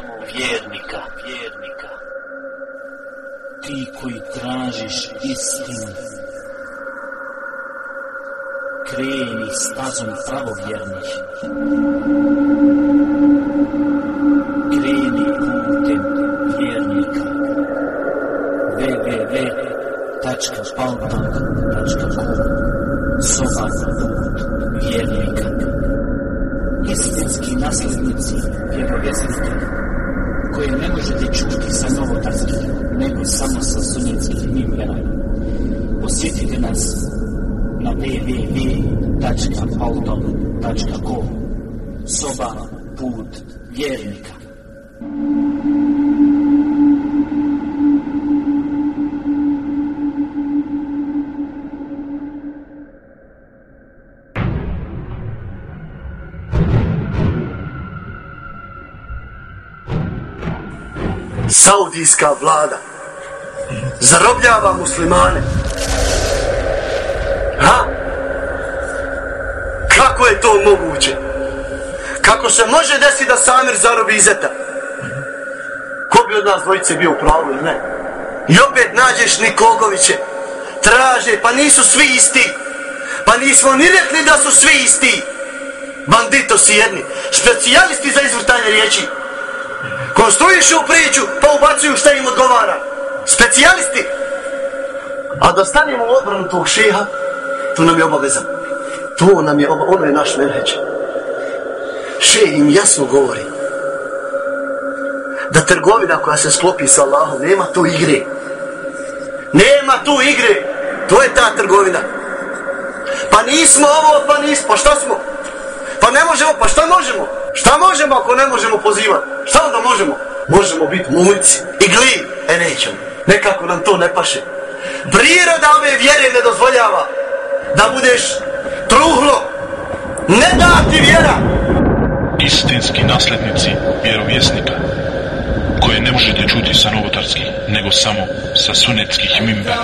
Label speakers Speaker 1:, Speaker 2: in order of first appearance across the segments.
Speaker 1: samo vjernika, vjernika. Ti koji tražiš istinu, kreni stazom pravovjernih. Znači www.autom.com Soba put vjernika.
Speaker 2: Saudijska vlada zarobljava muslimane je to moguće? Kako se može desiti da Samir zarobi Izeta? Ko bi od nas dvojice bio u pravu ili ne? I opet nađeš Nikogoviće. Traže, pa nisu svi isti. Pa nismo ni rekli da su svi isti. Bandito si jedni. Specijalisti za izvrtanje riječi. Konstruišu u priču, pa ubacuju šta im odgovara. Specijalisti. A da stanemo u obranu tog šeha, To nam je obavezano. To nam je. Ono je naš menheđ. Še im jasno govori. Da trgovina koja se sklopi sa Allahom, nema tu igre. Nema tu igre. To je ta trgovina. Pa nismo ovo, pa nismo. Pa šta smo? Pa ne možemo, pa šta možemo? Šta možemo ako ne možemo pozivati? Šta onda možemo? Možemo biti muljci i gli. E nećemo. Nekako nam to ne paše. Priroda ove vjere ne dozvoljava da budeš truhlo. Ne da ti vjera.
Speaker 3: Istinski naslednici vjerovjesnika koje ne možete čuti sa novotarskih, nego samo sa sunetskih mimbera.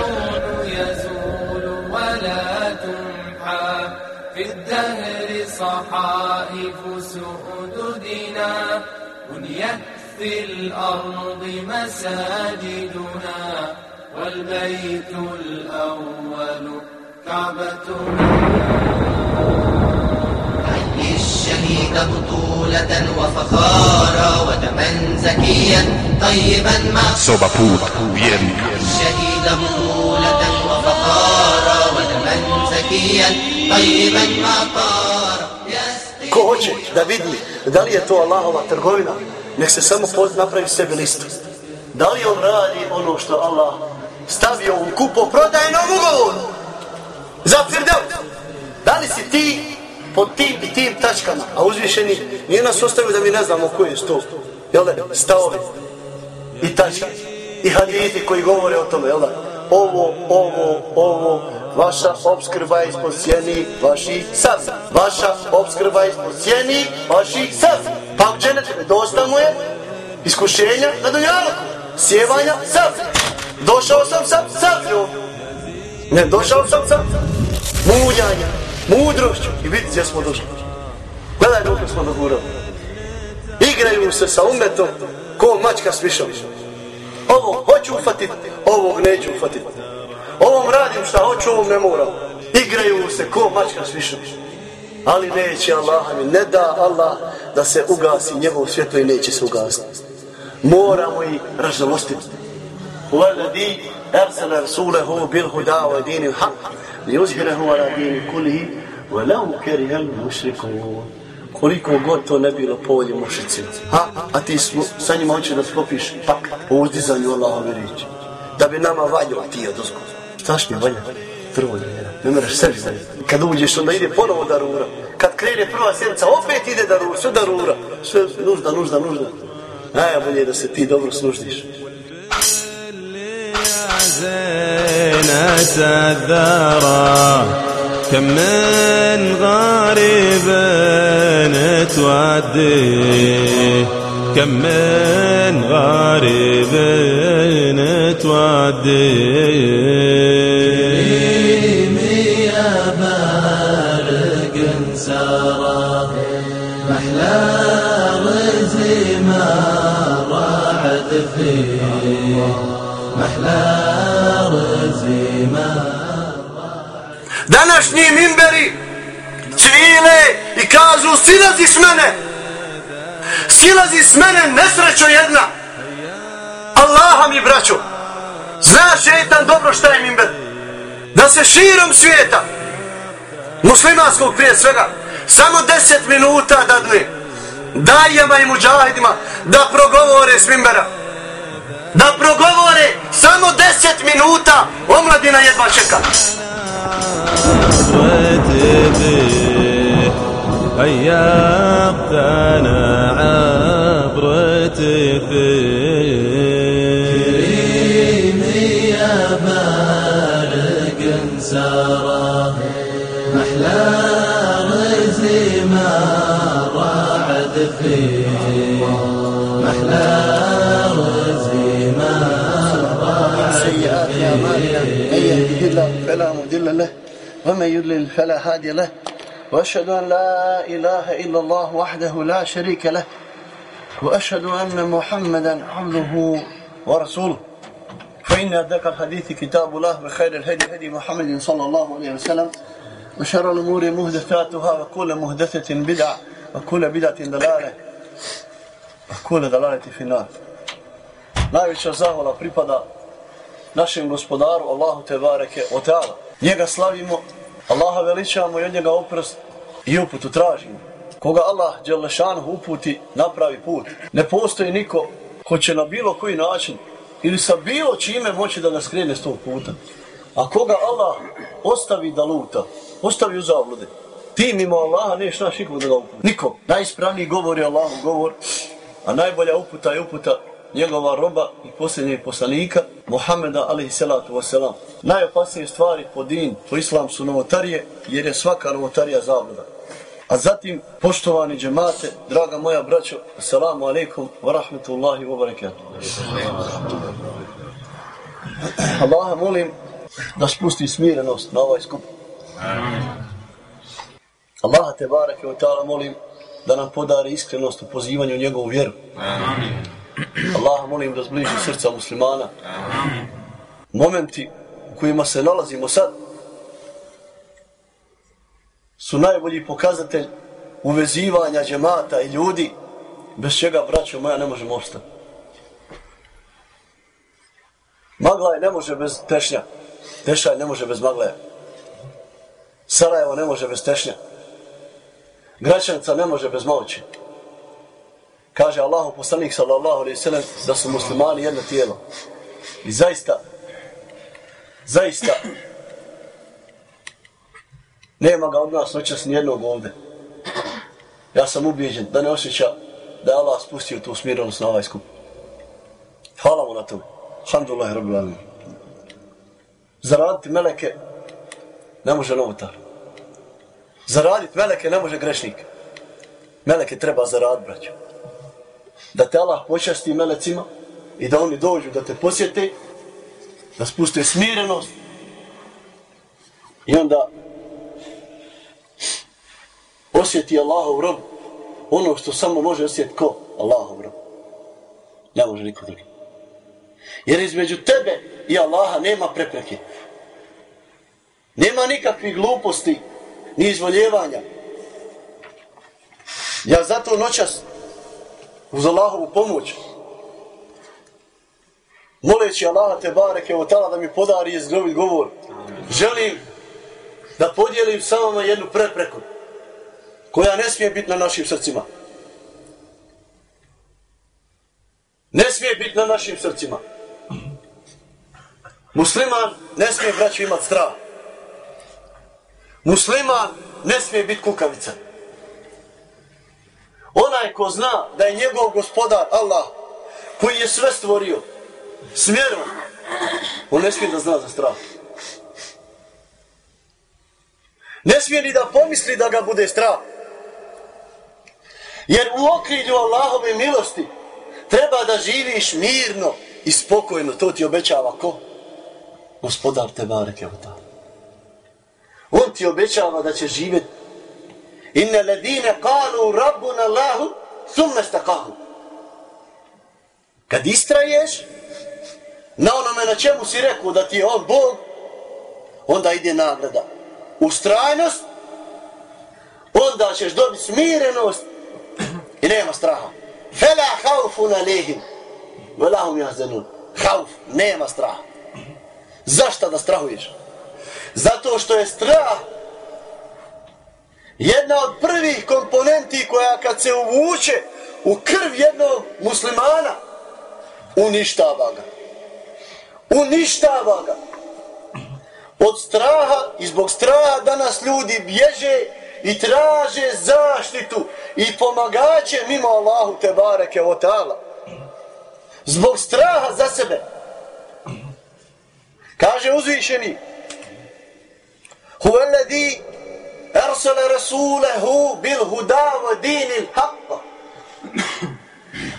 Speaker 3: صحائف سؤددنا بنيت في الأرض مساجدنا والبيت الأول كعبتنا
Speaker 4: حي الشهيد بطولة وفخارا ودما زكيا طيبا ما
Speaker 3: Soba put vjernika.
Speaker 4: الشهيد بطولة وفخارا ودما زكيا طيبا ما طار
Speaker 2: Ko hoće da vidi da li je to Allahova trgovina, nek se samo poz napravi sebi listu. Da li on radi ono što Allah stavio u kupo prodajnom ugovoru? Za Firdev. Da li si ti pod tim i tim tačkama? A uzvišeni nije nas ostavio da mi ne znamo koji je sto. Jel da? Stavovi. I tačke. I haditi koji govore o tome. Jel da? Ovo, ovo, ovo. Vaša obskrba je ispod sjeni vaši sad. Vaša obskrba je ispod sjeni vaši sad. Pa u dženetu dosta mu je iskušenja na dunjalku. Sjevanja sad. Došao sam sad, sad, Ne, došao sam sad muljanja, mudrošću i vidi gdje smo došli. Gledaj dok smo dogurali. Igraju se sa umetom ko mačka s višom. Ovo hoću ufatit, ovog neću ufatit. Ovom radim šta hoću, ovom ne moram. Igraju se ko mačka s višom. Ali neće Allah, ne da Allah da se ugasi njegov svjetlo i neće se ugasiti. Moramo i ražalostiti. Uvaladi ersele rasulehu bil huda wa dinil haq ليظهره على دين كله ولو كره المشركون koliko god to ne bilo povolje mušicima. Ha? A ti smo, sa njima hoće da sklopiš pak o uzdizanju Allahove riječi. Da bi nama valjao ti od uzgo. Štaš mi valja? Prvo je. Ne meraš sebi valja. Kad uđeš, onda ide ponovo darura. Kad krene prva sjednica, opet ide darura. Sve darura. Sve nužda, nužda, nužda. Najbolje je da se ti dobro služdiš.
Speaker 5: زينة الذرى. كم من غريب تودي كم من غريب تودي
Speaker 4: يا بارد
Speaker 6: سارا محلى رزي ما رعد فيه. محلى رزي ما
Speaker 2: Današnji mimberi cvile i kažu silazi s mene. Silazi s mene nesrećo jedna. Allaha mi braćo. Zna šetan dobro šta je mimber. Da se širom svijeta muslimanskog prije svega samo deset minuta dadne dajema i muđahidima da progovore s mimbera Da progovore samo deset minuta omladina jedva čeka.
Speaker 5: هيقتنا عبرت
Speaker 6: كريم يا بارق سارا محلى رزي ما فيه محلى
Speaker 2: فلا مضل له ومن يضلل فلا هادي له. وأشهد أن لا إله إلا الله وحده لا شريك له. وأشهد أن محمدا عبده ورسوله. فإن أدك الحديث كتاب الله بخير الهدي هدي محمد صلى الله عليه وسلم. وشر الأمور مهدثاتها وكل مهدثة بدعة وكل بدعة ضلالة وكل ضلالة في النار. Najveća zahvala pripada našem gospodaru Allahu te bareke o teala. Njega slavimo, Allaha veličamo i od njega oprost i uputu tražimo. Koga Allah Đelešanu uputi, napravi put. Ne postoji niko ko će na bilo koji način ili sa bilo čime moći da nas krene s tog puta. A koga Allah ostavi da luta, ostavi u zablude, ti mimo Allaha neš naš nikog da ga uputi. Niko. Najispravniji govor je Allahov govor, a najbolja uputa je uputa njegova roba i posljednjeg poslanika, Muhameda alaihi salatu wasalam. Najopasnije stvari po din, po islam su novotarije, jer je svaka novotarija zabluda. A zatim, poštovani džemate, draga moja braćo, assalamu alaikum wa rahmetullahi wa barakatuh. Allaha molim da spusti smirenost na ovaj skup. Allaha te barake wa ta'ala molim da nam podari iskrenost u pozivanju u njegovu vjeru. Amin. Allah molim da zbliži srca muslimana. Momenti u kojima se nalazimo sad su najbolji pokazatelj uvezivanja džemata i ljudi bez čega, braćo moja, ne možemo ostati. Maglaj ne može bez tešnja. Teša ne može bez maglaja. Sarajevo ne može bez tešnja. Gračanica ne može bez moći. Kaže Allahu poslanik sallallahu alejhi ve sellem da su muslimani jedno tijelo. I zaista zaista nema ga od nas noćas ni jednog ovde. Ja sam ubijeđen da ne osjeća da je Allah spustio tu smirenost na ovaj skup. Hvala mu na tome. Alhamdulillah, rabbil alamin. Zaraditi meleke ne može novotar. Zaraditi meleke ne može grešnik. Meleke treba zaraditi, braćo. Da te Allah počasti melecima i da oni dođu da te posjete, da spuste smirenost i onda osjeti Allahov rob ono što samo može osjeti ko? Allahov rob. Ne može niko drugi. Jer između tebe i Allaha nema prepreke. Nema nikakvih gluposti, ni izvoljevanja. Ja zato noćas uz Allahovu pomoć moleći Allaha te bareke o tala da mi podari izgrovit govor želim da podijelim sa vama jednu prepreku koja ne smije biti na našim srcima. Ne smije biti na našim srcima. Musliman ne smije braću imat strah. Musliman ne smije biti kukavica. Onaj ko zna da je njegov gospodar Allah koji je sve stvorio smjerom, on ne smije da zna za strah. Ne smije ni da pomisli da ga bude strah. Jer u okrilju Allahove milosti treba da živiš mirno i spokojno. To ti obećava ko? Gospodar te bareke od On ti obećava da će živjeti Inna ledine kalu rabbuna Allahu, thumme stakahu. Kad istraješ, na onome na čemu si rekao da ti je on Bog, onda ide nagrada. Ustrajnost, onda ćeš dobiti smirenost i nema straha. Fela haufu alehim. lehim. Velahum jahzenun. Hauf, nema straha. Zašto da strahuješ? Zato što je strah jedna od prvih komponenti koja kad se uvuče u krv jednog muslimana, uništava ga. Uništava ga. Od straha i zbog straha danas ljudi bježe i traže zaštitu i pomagaće mimo Allahu te bareke o ta'ala. Zbog straha za sebe. Kaže uzvišeni Huve ledhi ersele rasulehu bil huda wa dinil haqqa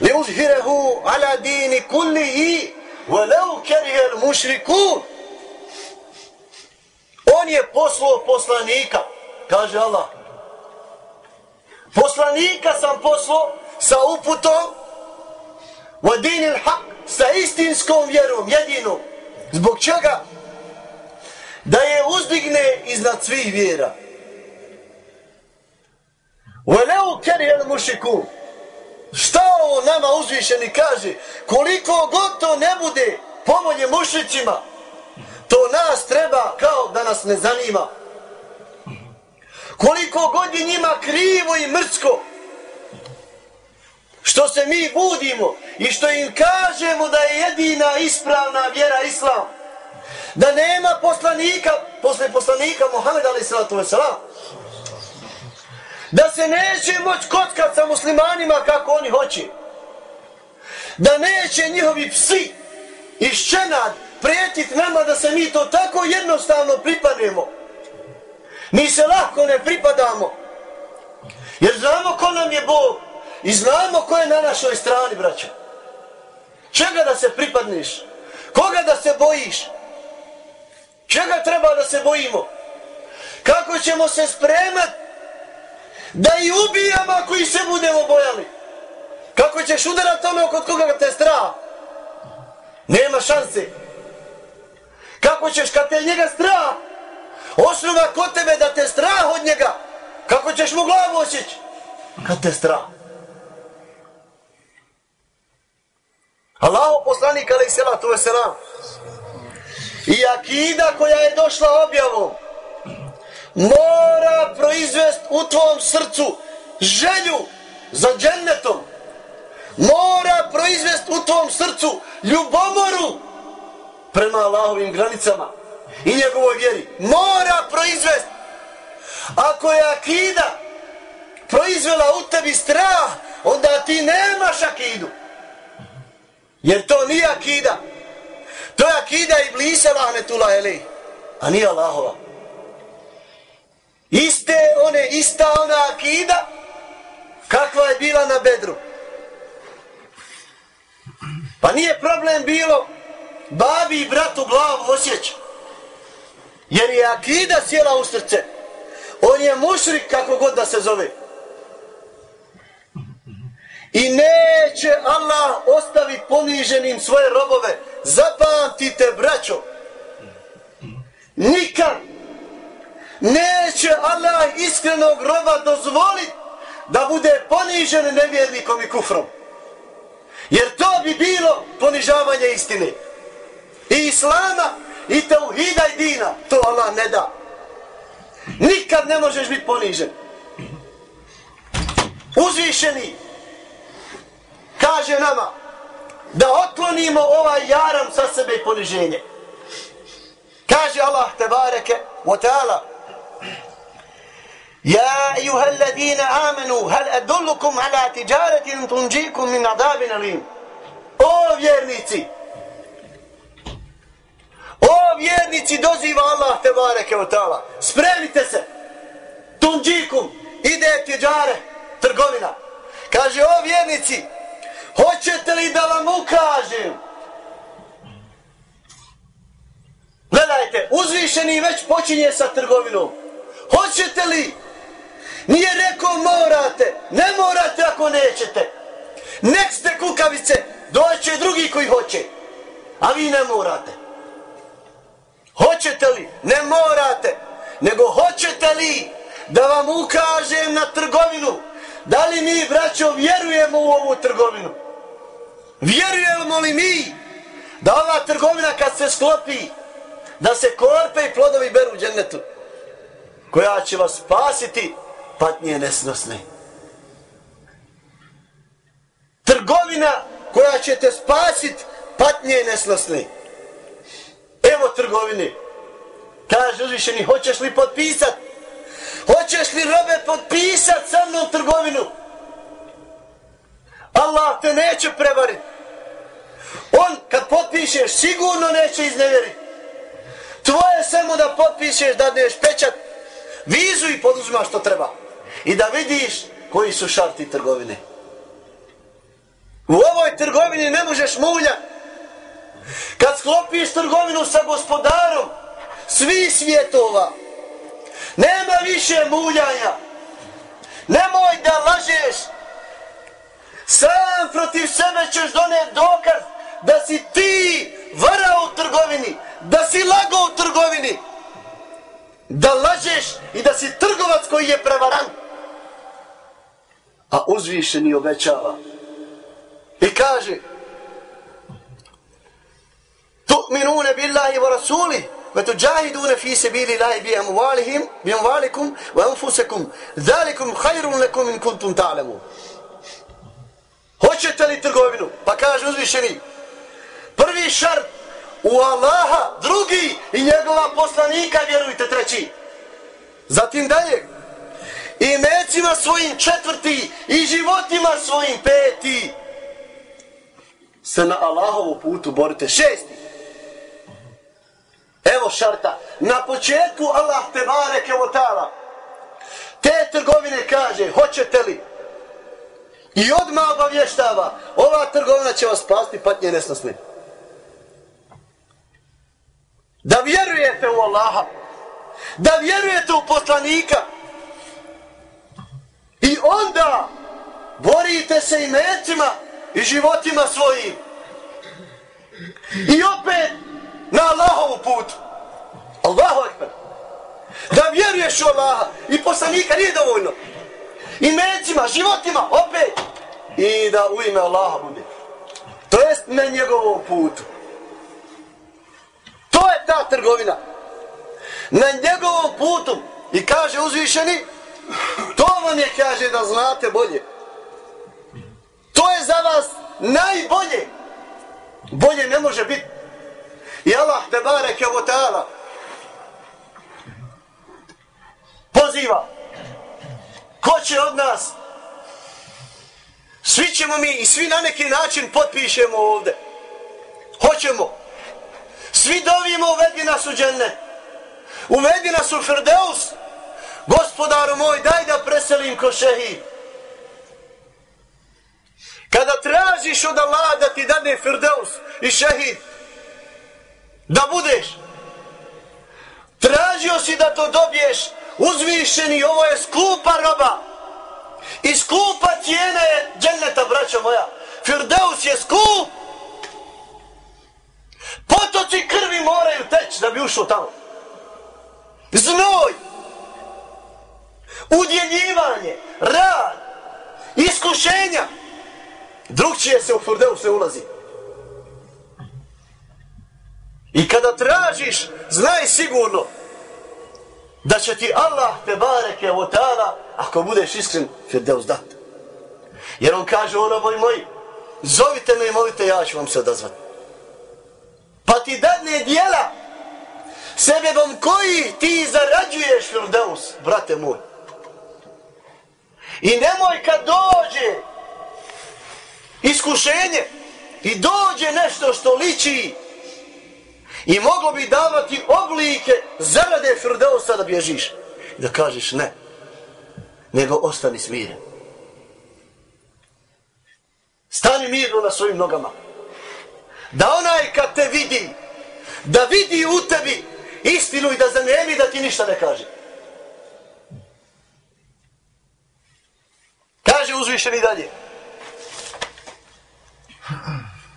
Speaker 2: li uzhirehu ala dini kullihi walau al mušrikun On je poslao poslanika, kaže Allah. Poslanika sam poslao sa uputom wa dinil haq, sa istinskom vjerom, jedinom. Zbog čega? Da je uzdigne iznad svih vjera. Veleu kerijel mušiku. Šta ovo nama uzvišeni kaže? Koliko god to ne bude pomolje mušicima, to nas treba kao da nas ne zanima. Koliko god je njima krivo i mrsko, što se mi budimo i što im kažemo da je jedina ispravna vjera islam, da nema poslanika, posle poslanika Muhammeda alaih sallatu wasalam, da se neće moć kockat sa muslimanima kako oni hoće, da neće njihovi psi i ščenad prijetit nama da se mi to tako jednostavno pripademo. Mi se lahko ne pripadamo. Jer znamo ko nam je Bog. I znamo ko je na našoj strani, braćo. Čega da se pripadniš? Koga da se bojiš? Čega treba da se bojimo? Kako ćemo se spremati da i ubijamo ako i se budemo bojali? Kako ćeš udarat tome kod koga te strah? Nema šanse. Kako ćeš kad te njega strah? Osnova kod tebe da te strah od njega. Kako ćeš mu glavu osjeći? Kad te strah. Allaho poslanik alaih salatu wasalam i akida koja je došla objavom mora proizvest u tvom srcu želju za džennetom mora proizvest u tvom srcu ljubomoru prema Allahovim granicama i njegovoj vjeri. Mora proizvest. Ako je akida proizvela u tebi strah, onda ti nemaš akidu. Jer to nije akida. To je akida i blisa lahnetula ili. A nije Allahova. Iste one, ista ona akida kakva je bila na bedru. Pa nije problem bilo babi i bratu glavu osjeća. Jer je akida sjela u srce. On je mušrik kako god da se zove. I neće Allah ostaviti poniženim svoje robove. Zapamtite, braćo. Nikad neće Allah iskrenog roba dozvoliti da bude ponižen nevjernikom i kufrom. Jer to bi bilo ponižavanje istine i islama i teuhida i dina. To Allah ne da. Nikad ne možeš biti ponižen. Uzvišeni kaže nama da otklonimo ovaj jaram sa sebe i poniženje. Kaže Allah tebareke wa ta'ala Ja أيها الذين آمنوا hal أدلكم ala تجارة تنجيكم min عذاب أليم O vjernici, O vjernici doziva Allah te bareke od tala. Spremite se. Tunđikum. Ide tjeđare. Trgovina. Kaže o vjernici. Hoćete li da vam ukažem? Gledajte. Uzvišeni već počinje sa trgovinom. Hoćete li Nije rekao morate, ne morate ako nećete. Nek ste kukavice, doće drugi koji hoće. A vi ne morate. Hoćete li? Ne morate. Nego hoćete li da vam ukažem na trgovinu? Da li mi, braćo, vjerujemo u ovu trgovinu? Vjerujemo li mi da ova trgovina kad se sklopi, da se korpe i plodovi beru u džennetu, koja će vas spasiti patnje nesnosne. Trgovina koja će te spasiti patnje nesnosne. Evo trgovine. Kaže uzvišeni, hoćeš li potpisat? Hoćeš li robe potpisat sa mnom trgovinu? Allah te neće prevariti. On kad potpišeš sigurno neće iznevjeriti. Tvoje samo da potpišeš da neš pečat vizu i poduzimaš što treba. I da vidiš koji su šarti trgovine. U ovoj trgovini ne možeš mulja. Kad sklopiš trgovinu sa gospodarom, svi svjetova, nema više muljanja. Nemoj da lažeš. Sam protiv sebe ćeš doneti dokaz da si ti vara u trgovini, da si lago u trgovini, da lažeš i da si trgovac koji je prevaran. A uzvišeni obećava i kaže tu'minune billahi wa rasulih wa tuđahidune fi sebili lahi bi amuvalihim bi amuvalikum wa anfusekum zalikum hajrun lekum in kuntum ta'lamu hoćete li trgovinu? Pa kaže uzvišeni prvi šart u Allaha, drugi i njegova poslanika, vjerujte, treći. Zatim dalje, i mecima svojim četvrti i životima svojim peti. Se na Allahovu putu borite šesti. Evo šarta. Na početku Allah te bareke o tala. Te trgovine kaže, hoćete li? I odmah obavještava, ova trgovina će vas spasti patnje nesnosne. Da vjerujete u Allaha. Da vjerujete u poslanika. I onda borite se i mecima i životima svojim. I opet na Allahovu putu. Allahu ekber. Da vjeruješ u Allaha i poslanika nije dovoljno. I mecima, životima, opet. I da u ime Allaha bude. To jest na njegovom putu. Ta trgovina. Na njegovom putu. I kaže uzvišeni, to vam je kaže da znate bolje. To je za vas najbolje. Bolje ne može biti. I Allah te barek je ta'ala poziva. Ko će od nas? Svi ćemo mi i svi na neki način potpišemo ovde. Hoćemo. Svi dovimo uvedi nas u dženne. Uvedi nas u Firdeus. Gospodaru moj, daj da preselim ko šehid. Kada tražiš od Allaha da ti dane Firdeus i šehid, da budeš, tražio si da to dobiješ, uzvišeni, ovo je skupa roba. I skupa cijena je dženneta, braćo moja. Firdeus je skup. Potoci krvi moraju teći da bi ušao tamo. Znoj. Udjeljivanje. Rad. Iskušenja. Drugčije se u Furdeu se ulazi. I kada tražiš, znaj sigurno da će ti Allah te bareke o ta'ala, ako budeš iskren, Firdeus dat. Jer on kaže, ono boj moji, zovite me i molite, ja ću vam se odazvati ti dadne dijela sebebom koji ti zarađuješ Firdaus, brate moj. I nemoj kad dođe iskušenje i dođe nešto što liči i moglo bi davati oblike zarade Firdausa da bježiš. Da kažeš ne, nego ostani smiren. Stani mirno na svojim nogama da onaj kad te vidi, da vidi u tebi istinu i da zanemi da ti ništa ne kaže. uzvišeni dalje.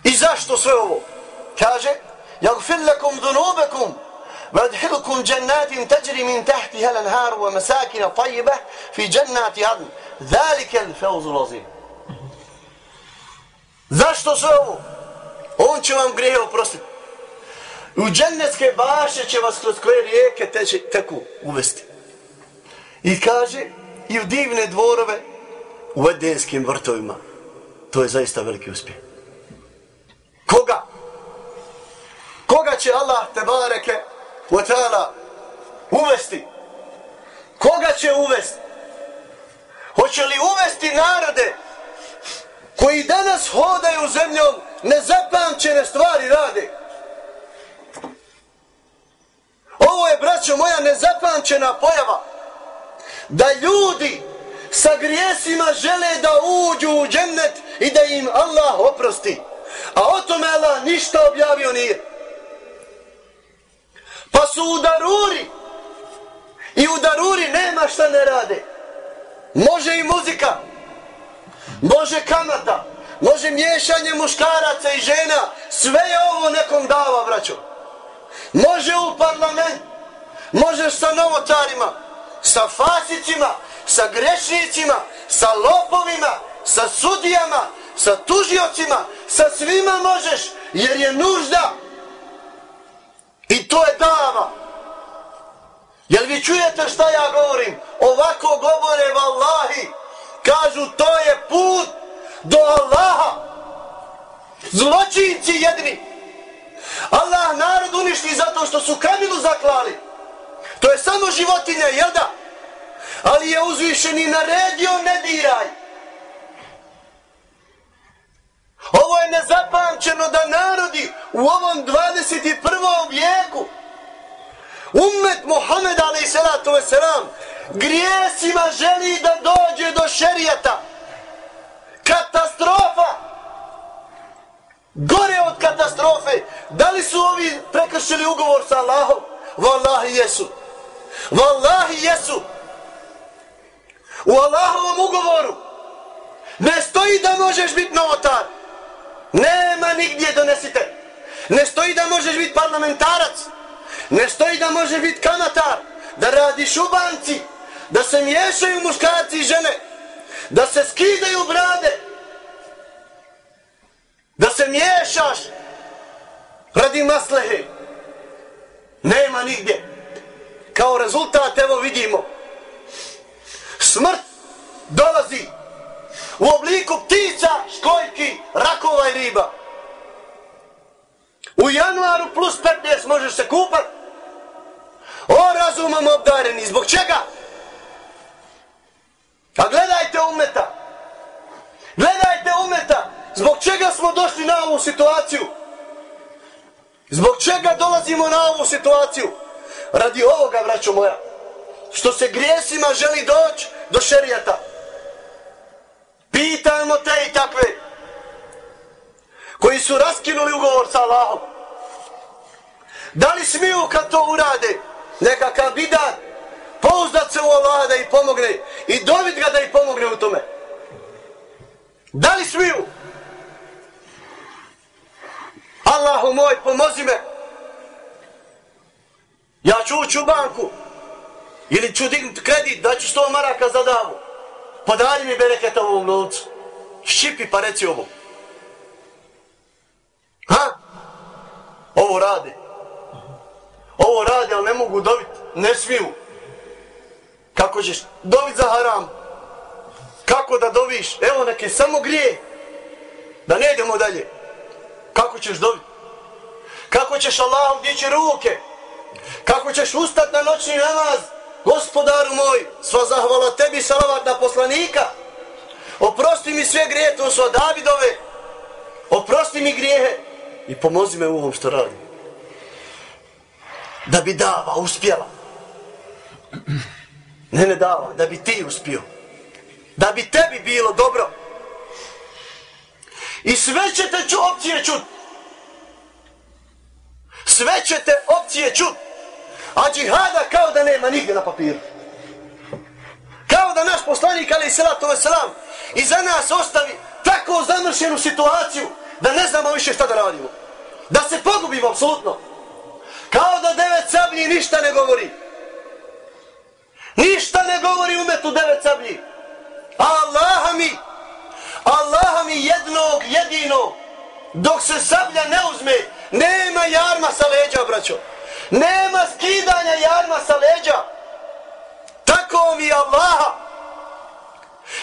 Speaker 2: I zašto sve ovo? Kaže, يغفر لكم ذنوبكم ويدخلكم جنات تجري من تحتها الانهار ومساكن طيبة في جنات عدن ذلك الفوز العظيم Zašto sve ovo? On će vam grije oprostiti. U džennetske baše će vas kroz koje rijeke teče, teku uvesti. I kaže, i u divne dvorove u edenskim vrtovima. To je zaista veliki uspjeh. Koga? Koga će Allah te bareke u ta'ala uvesti? Koga će uvesti? Hoće li uvesti narode koji danas hodaju zemljom nezapamćene stvari rade? Ovo je, braćo moja, nezapamćena pojava. Da ljudi sa grijesima žele da uđu u džennet i da im Allah oprosti. A o tome Allah ništa objavio nije. Pa su u daruri. I u daruri nema šta ne rade. Može i muzika. Može kamata. Može miješanje muškaraca i žena. Sve je ovo nekom dava, braćo. Može u parlament. Može sa novotarima. Sa fasicima. Sa grešnicima. Sa lopovima. Sa sudijama. Sa tužiocima. Sa svima možeš. Jer je nužda. I to je dava. Jel vi čujete šta ja govorim? Ovako govore vallahi. Kažu to je put do Allaha. Zločinci jedni. Allah narod uništi zato što su kamilu zaklali. To je samo životinja, jel da? Ali je uzvišen i naredio ne diraj. Ovo je nezapamćeno da narodi u ovom 21. vijeku Ummet Muhammed alaih salatu wasalam grijesima želi da dođe do šerijata. Katastrofa! Gore od katastrofe. Da li su ovi prekršili ugovor sa Allahom? Wallahi jesu. Wallahi jesu. U Allahovom ugovoru ne stoji da možeš biti novotar. Nema nigdje donesite. Ne stoji da možeš biti parlamentarac. Ne stoji da može biti kamatar. Da radiš u banci. Da se miješaju muškarci i žene. Da se skidaju brade. Da se miješaš. Radi maslehe. Nema nigdje. Kao rezultat evo vidimo. Smrt dolazi u obliku ptica, školjki, rakova i riba. U januaru plus 15 možeš se kupat. O razumom obdareni, zbog čega? A gledajte umeta. Gledajte umeta. Zbog čega smo došli na ovu situaciju? Zbog čega dolazimo na ovu situaciju? Radi ovoga, braćo moja. Što se grijesima želi doći do šerijata. Pitajmo te i takve koji su raskinuli ugovor sa Allahom. Da li smiju kad to urade nekakav bidat pouzdat se u Allaha da ih pomogne i dobit ga da ih pomogne u tome? Da li smiju? Allahu moj, pomozi me. Ja ću ući u banku ili ću dignut kredit, daću sto maraka za davu podari mi bereket ovom novcu. Šipi pa reci ovo. Ha? Ovo rade. Ovo rade, ali ne mogu dobiti. Ne smiju. Kako ćeš dobiti za haram? Kako da dobiš? Evo neke samo grije. Da ne idemo dalje. Kako ćeš dobiti? Kako ćeš Allahom dići ruke? Kako ćeš ustati na noćni namaz? Gospodaru moj, sva zahvala tebi, salavat na poslanika. Oprosti mi sve grije, to su od Davidove. Oprosti mi grijehe i pomozi me u ovom što radim. Da bi dava uspjela. Ne, ne dava, da bi ti uspio. Da bi tebi bilo dobro. I sve ćete ču opcije čut. Sve ćete opcije čut. A džihada kao da nema nigdje na papiru. Kao da naš poslanik, ali i salatu wasalam, i za nas ostavi tako zamršenu situaciju da ne znamo više šta da radimo. Da se pogubimo, apsolutno. Kao da devet sablji ništa ne govori. Ništa ne govori umetu devet sablji. Allaha mi, Allaha mi jednog, jedinog, dok se sablja ne uzme, nema jarma sa leđa, braćo. Nema skidanja jarma sa leđa. Tako mi Allaha.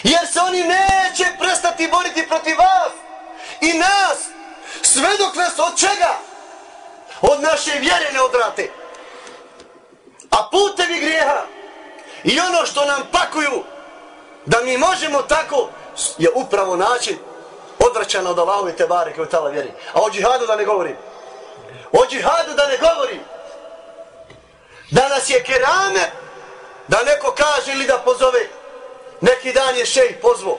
Speaker 2: Jer se oni neće prestati boriti protiv vas i nas. Sve dok nas od čega? Od naše vjere ne odrate. A putevi grijeha i ono što nam pakuju da mi možemo tako je upravo način odvraćana od Allahove te bare koje tala vjeri. A o džihadu da ne govorim. O džihadu da ne govorim. Danas je kerame da neko kaže ili da pozove neki dan je šejh pozvo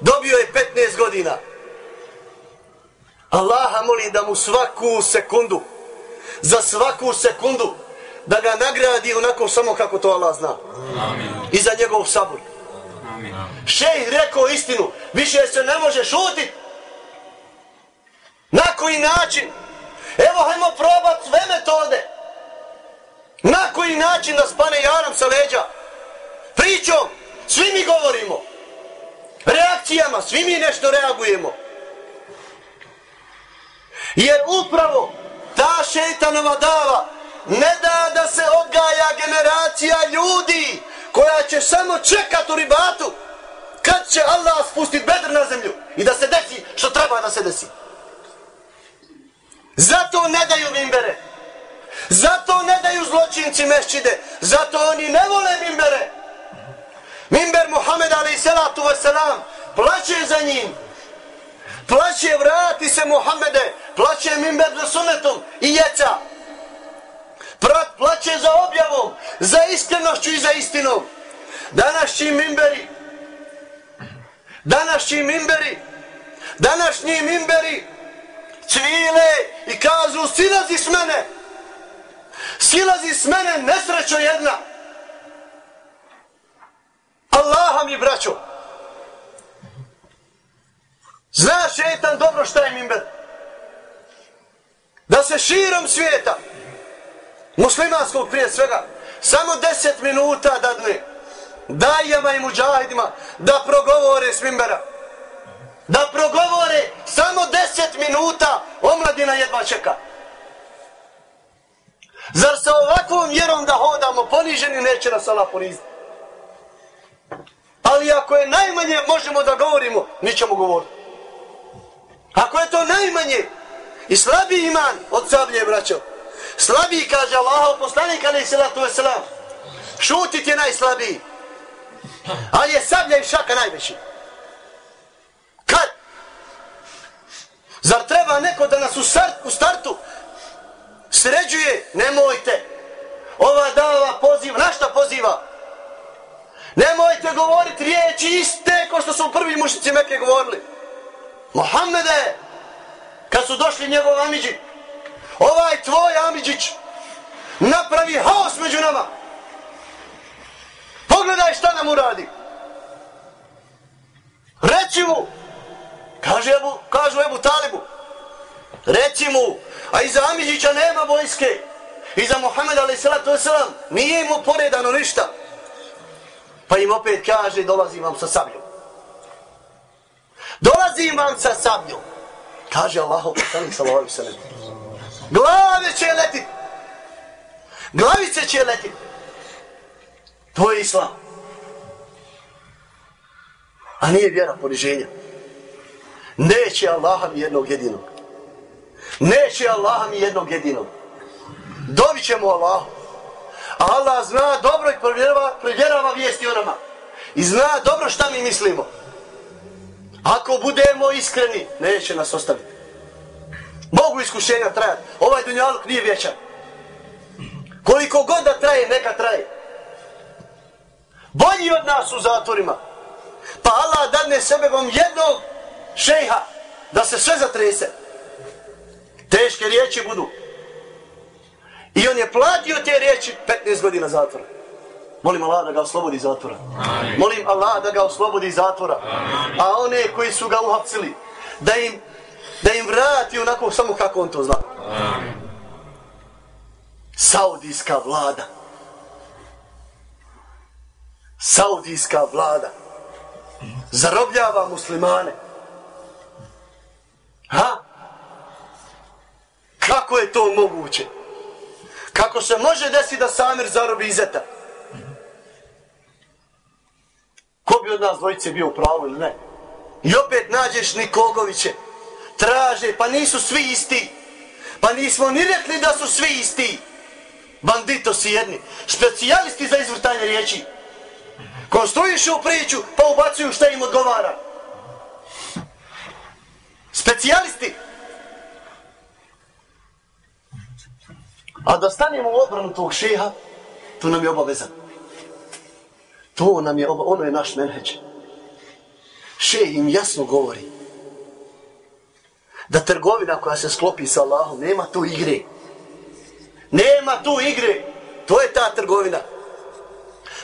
Speaker 2: dobio je 15 godina Allaha molim da mu svaku sekundu za svaku sekundu da ga nagradi onako samo kako to Allah zna Amin. i za njegov sabor Šejh rekao istinu, više se ne može šutit. Na koji način? Evo, hajmo probat sve metode. Na koji način da spane jaram sa leđa? Pričom, svi mi govorimo. Reakcijama, svi mi nešto reagujemo. Jer upravo ta šeitanova dava ne da da se odgaja generacija ljudi koja će samo čekat u ribatu kad će Allah spustit bedr na zemlju i da se desi što treba da se desi. Zato ne daju mimbere. Zato ne daju zločinci mešćide. Zato oni ne vole mimbere. Mimber Muhammed alaih salatu wasalam plaće za njim. Plaće vrati se Muhammede. Plaće mimber za sunetom i jeca. Plaće za objavom, za iskrenošću i za istinom. Današnji mimberi današnji mimberi, današnji mimberi cvile i kažu silazi s mene, silazi s mene nesrećo jedna. Allaha mi braćo, zna šetan dobro šta je mimber. Da se širom svijeta, muslimanskog prije svega, samo deset minuta dadne, dajama i muđahidima da progovore s mimbera. Da progovore samo deset minuta omladina jedva čeka. Zar sa ovakvom vjerom da hodamo poniženi neće nas Allah poniziti? Ali ako je najmanje možemo da govorimo, mi ćemo govoriti. Ako je to najmanje i slabiji iman od sablje, braćo, slabiji, kaže Allah, poslanik, ali i salatu wasalam, šutit je najslabiji. Ali je sablja i šaka najveći. Kad? Zar treba neko da nas u, start, u startu sređuje? Nemojte. Ova dava poziva. Na šta poziva? Nemojte govoriti riječi iste ko što su prvi mušici Mekke govorili. Mohamede, kad su došli njegov Amidži, ovaj tvoj Amidžić napravi haos među nama. Pogledaj šta nam uradi. Reci mu, kaže Ebu, kažu Ebu Talibu, reci mu, a iza Amidžića nema vojske, iza Muhammeda alaih sallatu wasalam, nije mu poredano ništa. Pa im opet kaže, dolazim vam sa sabljom. Dolazim vam sa sabljom. Kaže Allah, poslanik sallallahu alaihi sallam. Glave će letit. Glavice će letit. To je islam. A nije vjera poniženja. Neće Allaha mi jednog jedinog. Neće Allaha mi jednog jedinog. Dobit ćemo Allahu. Allah zna dobro i provjerava, provjerava vijesti o nama. I zna dobro šta mi mislimo. Ako budemo iskreni, neće nas ostaviti. Mogu iskušenja trajati. Ovaj dunjaluk nije vječan. Koliko god da traje, neka traje bolji od nas u zatvorima. Pa Allah dadne sebe vam jednog šejha da se sve zatrese. Teške riječi budu. I on je platio te riječi 15 godina zatvora. Molim Allah da ga oslobodi iz zatvora. Molim Allah da ga oslobodi iz zatvora. A one koji su ga uhapsili, da im, da im vrati onako samo kako on to zna. Saudijska vlada. Saudijska vlada. Zarobljava muslimane. Ha? Kako je to moguće? Kako se može desiti da Samir zarobi izeta? Ko bi od nas dvojice bio u pravu ili ne? I opet nađeš Nikogoviće. Traže, pa nisu svi isti. Pa nismo ni rekli da su svi isti. Bandito si jedni. Specijalisti za izvrtanje riječi. Konstruišu u priču, pa ubacuju šta im odgovara. Specijalisti. A da stanemo u obranu tog šeha, to nam je obaveza. To nam je, ono je naš menheđ. Še im jasno govori da trgovina koja se sklopi sa Allahom, nema tu igre. Nema tu igre. To je ta trgovina.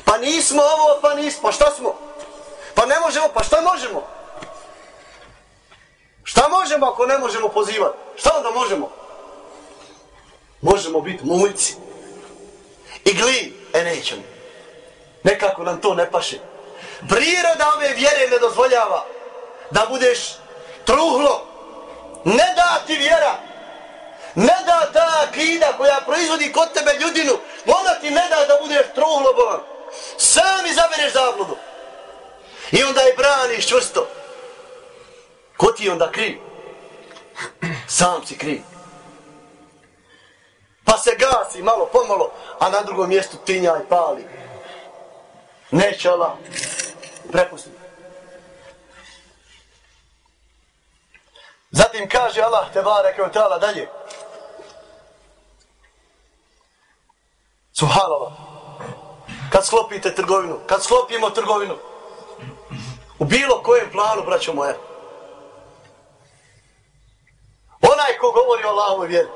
Speaker 2: Pa nismo ovo, pa nismo. Pa šta smo? Pa ne možemo, pa šta možemo? Šta možemo ako ne možemo pozivati? Šta onda možemo? Možemo biti muljci. I gli, e nećemo. Nekako nam to ne paše. Priroda ove vjere ne dozvoljava da budeš truhlo. Ne da ti vjera. Ne da ta akida koja proizvodi kod tebe ljudinu. Ona ti ne da da budeš truhlo bolan. Sam izabereš zabludu. I onda je braniš čvrsto. Ko ti je onda kriv? Sam si kriv. Pa se gasi malo pomalo, a na drugom mjestu tinja i pali. Neće Allah prepustiti. Zatim kaže Allah te bareke od tala dalje. Subhanallah. Kad sklopite trgovinu, kad sklopimo trgovinu, u bilo kojem planu, braćo moje, onaj ko govori o Allahovoj vjeri,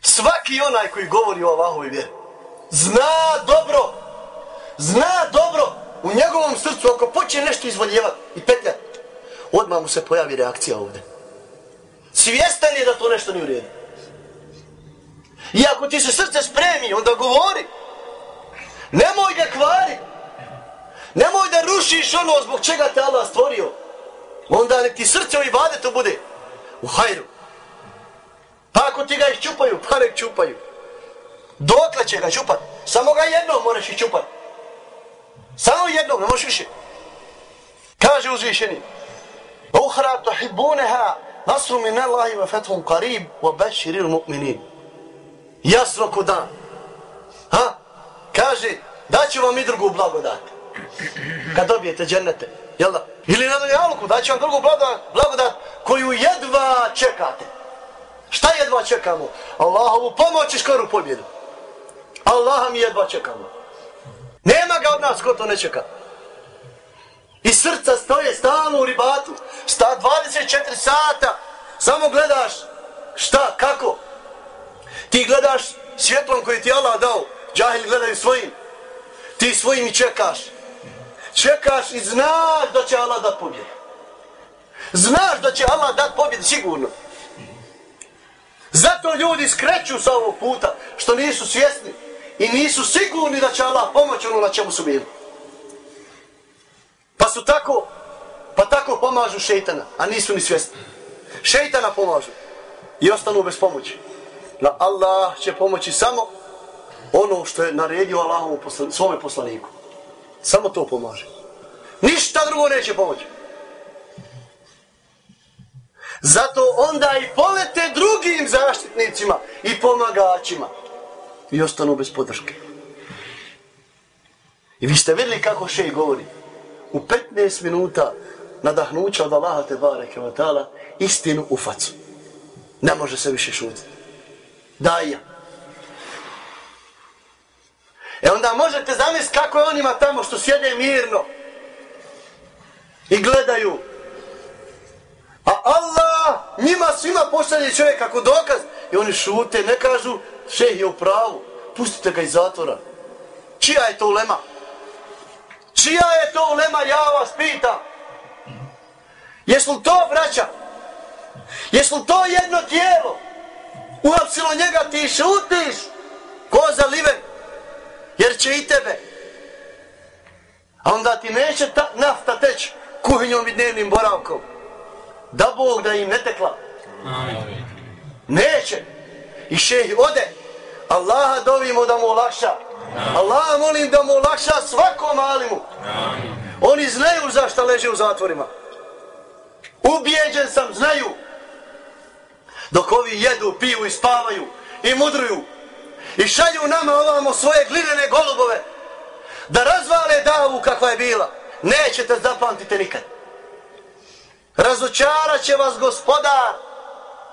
Speaker 2: svaki onaj koji govori o Allahovoj vjeri, zna dobro, zna dobro u njegovom srcu, ako počne nešto izvoljevati i petljati, odmah mu se pojavi reakcija ovdje. Svjestan je da to nešto nije u redu. I ako ti se srce spremi, onda govori. Nemoj ga kvari. Nemoj da rušiš ono zbog čega te Allah stvorio. Onda nek ti srce i vade to bude. U hajru. Pa ako ti ga iščupaju, pa nek čupaju. Dokle će ga čupat? Samo ga jednom moraš iščupat. Samo jednom, ne možeš više. Kaže uzvišeni. Uhra tuhibbuneha nasru min Allahi wa fethum qarib wa bashiril mu'minin. Jasno ko dan. Ha? Kaže, daću vam i drugu blagodat. Kad dobijete džennete. Jel da? Ili na dunjalku, daću vam drugu blagodat koju jedva čekate. Šta jedva čekamo? Allahovu pomoć i skoru pobjedu. Allaha mi jedva čekamo. Nema ga od nas ko to ne čeka. I srca stoje stalno u ribatu. Sta 24 sata. Samo gledaš šta, kako. Ti gledaš svjetlom koji ti Allah dao. Džahili gledaju svojim. Ti svojim i čekaš. Čekaš i znaš da će Allah dat pobjedu. Znaš da će Allah dat pobjedu sigurno. Zato ljudi skreću sa ovog puta, što nisu svjesni i nisu sigurni da će Allah pomoći ono na čemu su bili. Pa su tako, pa tako pomažu šeitana, a nisu ni svjesni. Šeitana pomažu i ostanu bez pomoći. Na Allah će pomoći samo ono što je naredio Allahom poslan, svome poslaniku. Samo to pomaže. Ništa drugo neće pomoći. Zato onda i polete drugim zaštitnicima i pomagačima. I ostanu bez podrške. I vi ste vidjeli kako šej govori. U 15 minuta nadahnuća od Allaha te bareke vatala istinu u facu. Ne može se više šutiti. Daj ja. E onda možete zamisliti kako je onima tamo što sjede mirno i gledaju A Allah njima svima pošalje čovjek kako dokaz. I oni šute, ne kažu, šeh je u pravu, pustite ga iz zatvora. Čija je to ulema? Čija je to ulema, ja vas pitam? Jesu to vraća? Jesu to jedno tijelo? Uhapsilo njega ti šutiš ko zaliven jer će i tebe a onda ti neće ta nafta teći kuhinjom i dnevnim boravkom da Bog da im ne tekla neće i šehi ode Allaha dovimo da mu olakša. Allaha molim da mu olakša svakom alimu. Oni znaju zašto leže u zatvorima. Ubijeđen sam znaju. Dok ovi jedu, piju i spavaju i mudruju i šalju nama ovamo svoje glinene golubove da razvale davu kakva je bila. Nećete zapamtite nikad. Razočarat će vas gospodar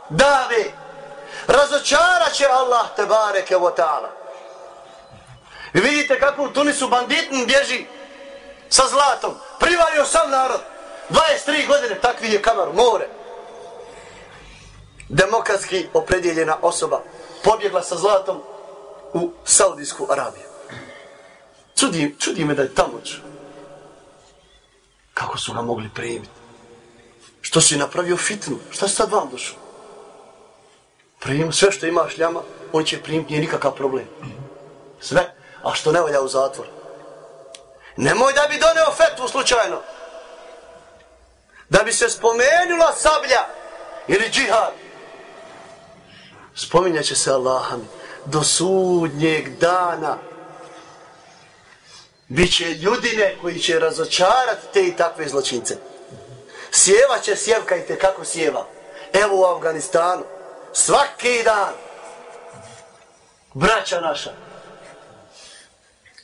Speaker 2: dave razočarat će Allah te bareke vo ta'ala vi vidite kako u Tunisu banditni bježi sa zlatom privario sam narod 23 godine takvi je kamar more demokratski opredjeljena osoba pobjegla sa zlatom u Saudijsku Arabiju. Čudi, čudi me da je tamo ču. Kako su ga mogli primiti? Što si napravio fitnu? Šta si sad vam došao? Prim, sve što imaš ljama, on će primiti, nije nikakav problem. Sve. A što ne volja u zatvor? Nemoj da bi doneo fetvu slučajno. Da bi se spomenula sablja ili džihad spominjat će se Allahom do sudnjeg dana Biće ljudine koji će razočarati te i takve zločince. Sjeva će sjevkajte kako sjeva. Evo u Afganistanu. Svaki dan. Braća naša.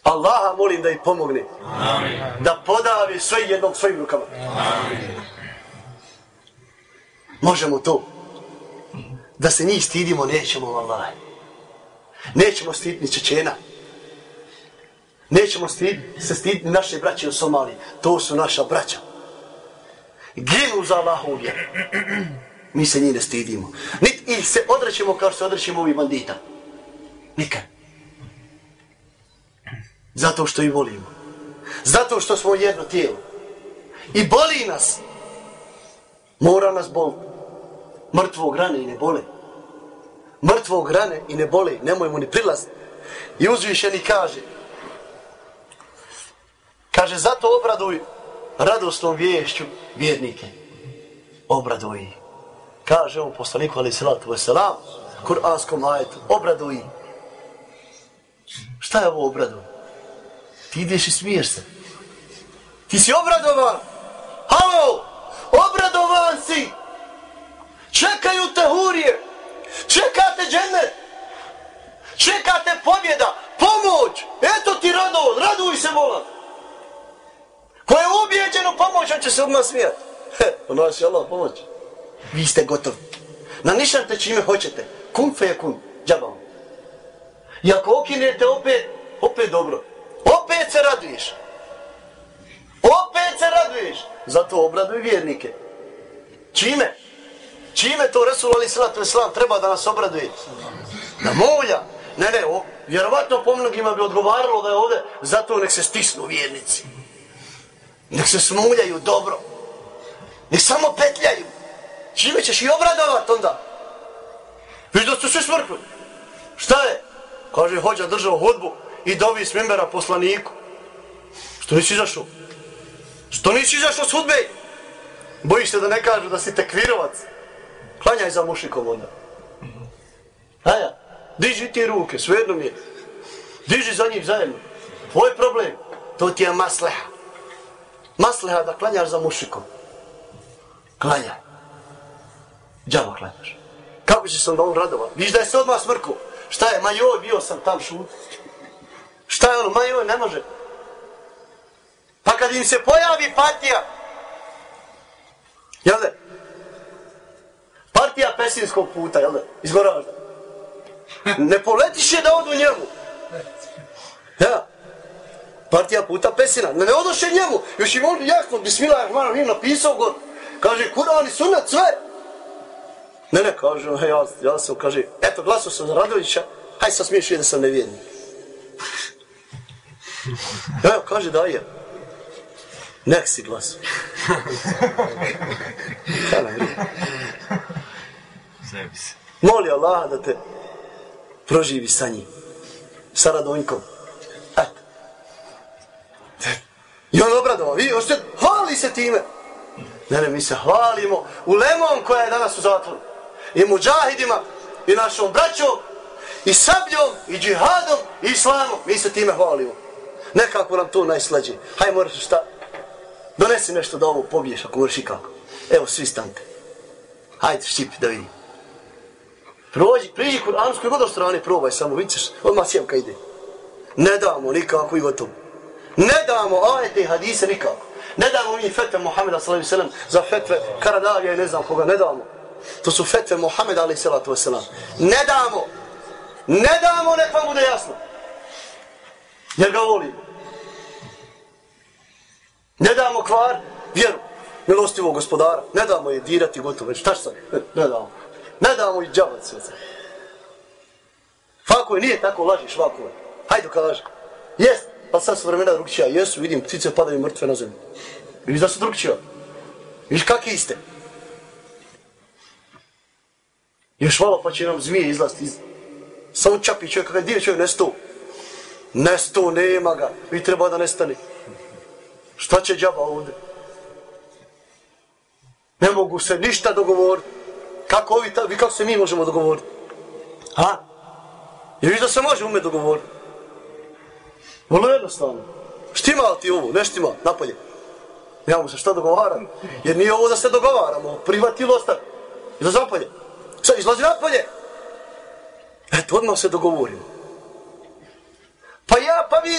Speaker 2: Allaha molim da ih pomogne. Amin. Da podavi sve jednog svojim rukama. Amin. Možemo to da se njih stidimo, nećemo, Allah. Nećemo stiditi ni Čečena. Nećemo stid, se stiditi naše braće u Somaliji. To su naša braća. Ginu za Allahu vjeru. Mi se njih ne stidimo. Nit ih se odrećemo kao se odrećemo ovih bandita. Nikad. Zato što ih volimo. Zato što smo jedno tijelo. I boli nas. Mora nas bol. Mrtvog rane i ne boli mrtvog rane i ne boli, nemoj mu ni prilaziti. I uzvišeni kaže, kaže, zato obraduj radosnom vješću vjernike. Obraduj. Kaže on poslaniku, ali salatu wasalam, kuranskom ajetu, obraduj. Šta je ovo obradu? Ti ideš i smiješ se. Ti si obradovan. Halo, obradovan si. Čekaju te hurije. Čekate džennet. Čekate pobjeda, pomoć. Eto ti rado, raduj se mola. Ko je ubijeđeno pomoć, on će se odmah smijati. Ono će Allah pomoć. Vi ste gotovi. Nanišate čime hoćete. Kun fe je kun. Džabam. I ako okinete opet, opet dobro. Opet se raduješ. Opet se raduješ. Zato obraduj vjernike. Čime? Čime to Resul Ali Salatu Islam treba da nas obraduje? Da molja. Ne, ne, o, vjerovatno po mnogima bi odgovaralo da je ovde, zato nek se stisnu vjernici. Nek se smuljaju dobro. Nek samo petljaju. Čime ćeš i obradovat onda? Viš da su svi smrkli. Šta je? Kaže, hođa držao hodbu i dovi s membera poslaniku. Što nisi izašao? Što nisi izašao s hudbe? Bojiš se da ne kažu da si tekvirovac. Klanjaj za mušikom onda. Aja, diži ti ruke, svejedno mi je. Diži za njih zajedno. Tvoj problem, to ti je masleha. Masleha da klanjaš za mušikom. Klanjaj. Džava klanjaš. Kako će se onda on radova? Viš da je se odmah smrku. Šta je, ma joj, bio sam tam šut. Šta je ono, ma joj, ne može. Pa kad im se pojavi partija, jel ne? partija pesinskog puta, jel da? Iz Goražda. Ne poletiše da odu njemu. Ja. Partija puta pesina. Ne, ne odoše njemu. Još im on jasno, bismillah, im napisao god. Kaže, Kur'an i sunat, sve. Ne, ne, kaže, hej, ja, ja sam, kaže, eto, glasao sam za Radovića, haj sad smiješ da sam nevjednik. Evo, kaže da je. Nek si glas. Moli Allah da te proživi sa njim. Sa radonjkom. Eto. I on obradova. Vi, ošte, hvali se time. Ne, ne, mi se hvalimo u lemom koja je danas u zatvoru. I muđahidima, i našom braćom, i sabljom, i džihadom, i islamom. Mi se time hvalimo. Nekako nam to najslađe. Hajde moraš šta? Donesi nešto da ovo pobiješ, ako moraš i kako. Evo, svi stante. Hajde, štipi da vidim. Prođi, priđi Kur'an, s god strane probaj, samo vidiš, odmah sjemka ide. Ne damo nikako i gotovo. Ne damo ajete i hadise nikako. Ne damo mi fetve Muhammeda s.a.v. za fetve Karadavija i ne znam koga, ne damo. To su fetve Muhammeda wasalam. Ne damo. Ne damo, nek vam bude jasno. Jer ga volimo. Ne damo kvar, vjeru, milostivog gospodara. Ne damo je dirati gotovo, već šta sad? Ne, damo. Ne damo i džabac sve. Fako je, nije tako, lažiš, fako je. Hajde kaži. Jest, pa sad su vremena drugčija. Jesu, vidim, ptice padaju mrtve na zemlju. Vidiš da su drugčija. Vidiš kakve iste. Još malo pa će nam zmije izlasti. iz... Samo čapi čovjek, kada je čovjek nesto. Nesto, nema ga. Vi treba da nestane. Šta će džaba ovdje? Ne mogu se ništa dogovoriti. Kako ovi, ta, vi kako se mi možemo dogovoriti? Ha? Je viš da se može ume dogovoriti? Vrlo jednostavno. Štima ti ovo? Ne štima, napolje. Nemamo se šta dogovarati. Jer nije ovo da se dogovaramo. Prihvati ili I da zapalje. Sad izlazi napolje. Eto, odmah se dogovorimo. Pa ja, pa vi,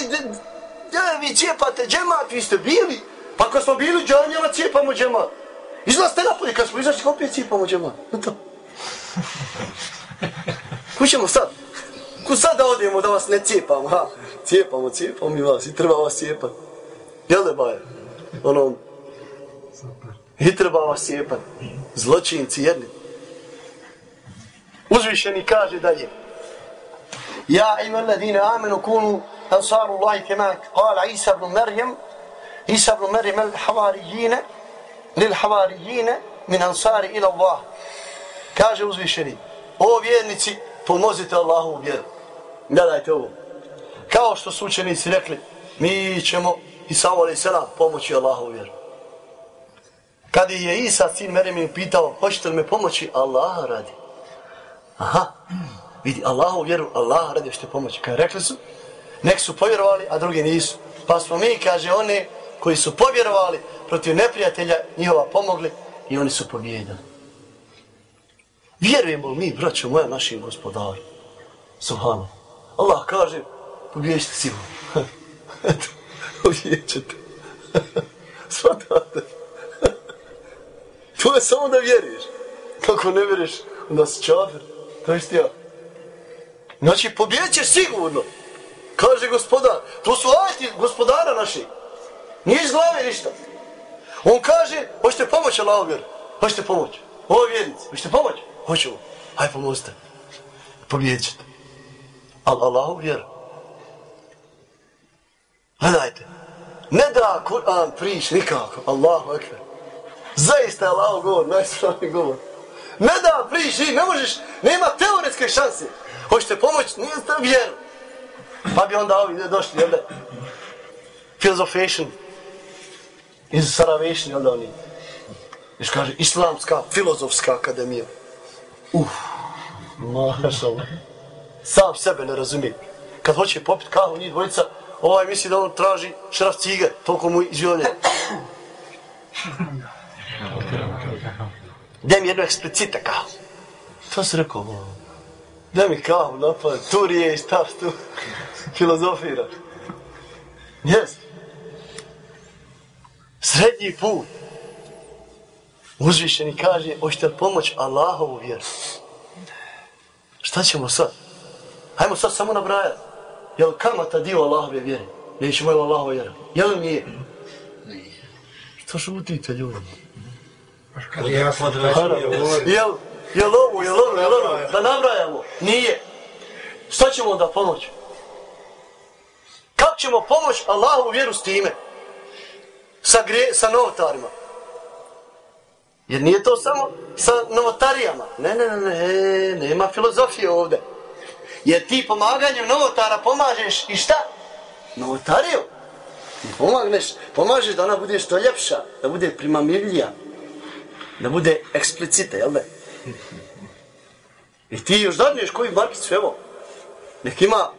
Speaker 2: ja, vi cijepate džemat, vi ste bili. Pa ako smo bili džanjela, cijepamo džemat. Izlazite napolje, kad smo izašli, opet cijepamo džemat. To. Kućemo sad. Ko sad da odemo da vas ne cijepamo, ha? Cijepamo, cijepamo mi vas i treba vas cijepat. Jel da baje? Ono, i treba vas cijepat. Zločinci jedni. Uzvišeni kaže dalje. Ja ima ladine amenu kunu ansaru Allahi kema kala Isa ibn Merjem Isa ibn Merjem al havarijine lil havarijine min ansari ila Allah. Kaže uzvišeni. O vjernici, pomozite Allahu u vjeru. Gledajte ovo. Kao što su učenici rekli, mi ćemo i samo ali selam pomoći Allahu u vjeru. Kad je Isa, sin Meremin, pitao, hoćete li me pomoći? Allah radi. Aha, vidi, Allahu vjeru, Allah radi što pomoći. Kaj rekli su, nek su povjerovali, a drugi nisu. Pa smo mi, kaže, one koji su povjerovali protiv neprijatelja, njihova pomogli i oni su pobjedili. Vjerujemo li mi, braćo moja, našim gospodaru? Subhano. Allah kaže, pobjeđite sigurno. Eto, pobjeđete. Svatate. to je samo da vjeruješ. Kako ne vjeruješ, onda si čafir. To je ja. Znači, pobjeđeš sigurno. Kaže gospodar. To su ajti gospodara naši. Nije iz glave ništa. On kaže, hoćete pomoć Allah vjeru. Hoćete pomoć. Ovo vjernici, hoćete pomoć. Hoćemo. Hajde pomozite. Pobjedit ćete. Ali Allahu vjera. Gledajte. Ne da Kur'an priš nikako. Allahu ekber. Zaista je Allahu govor, najspravni govor. Ne da priži, ne možeš, nema teoretske šanse. Hoćete pomoć, nije ste vjeru. Pa bi onda ovi došli, jel da? Filozofation. Iz Saravešni, jel oni? Viš kaže, Islamska filozofska akademija. Uf, mašallah. Sam sebe ne razumije. Kad hoće popit kahu njih dvojica, ovaj misli da on traži šraf cige, toliko mu izvjelje. Daj mi jednu eksplicita kahu. To se rekao, ovo. Daj mi kahu, napad, turije i stav tu. Filozofira. Jes. Srednji put. Uzvišeni kaže, hoćete li pomoć Allahovu vjeru? Šta ćemo sad? Hajmo sad samo nabrajati. Je li kamata dio Allahove vjere? Nećemo je Allahove vjera? Je li nije? Što šutite ljudi?
Speaker 7: Kad ja sam
Speaker 2: Jel, jel ovo, jel ovo, jel ovo? Da nabrajamo? Nije. Šta ćemo onda pomoći? Kako ćemo pomoći Allahu u vjeru s time? Sa, gre, sa novotarima. Jer nije to samo sa novotarijama. Ne, ne, ne, ne, nema filozofije ovde. Jer ti pomaganjem novotara pomažeš i šta? Novotariju. Pomagneš, pomažeš da ona bude što ljepša, da bude primamljivija, da bude eksplicite, jel ne? I ti još dadneš koji markicu, evo, nek ima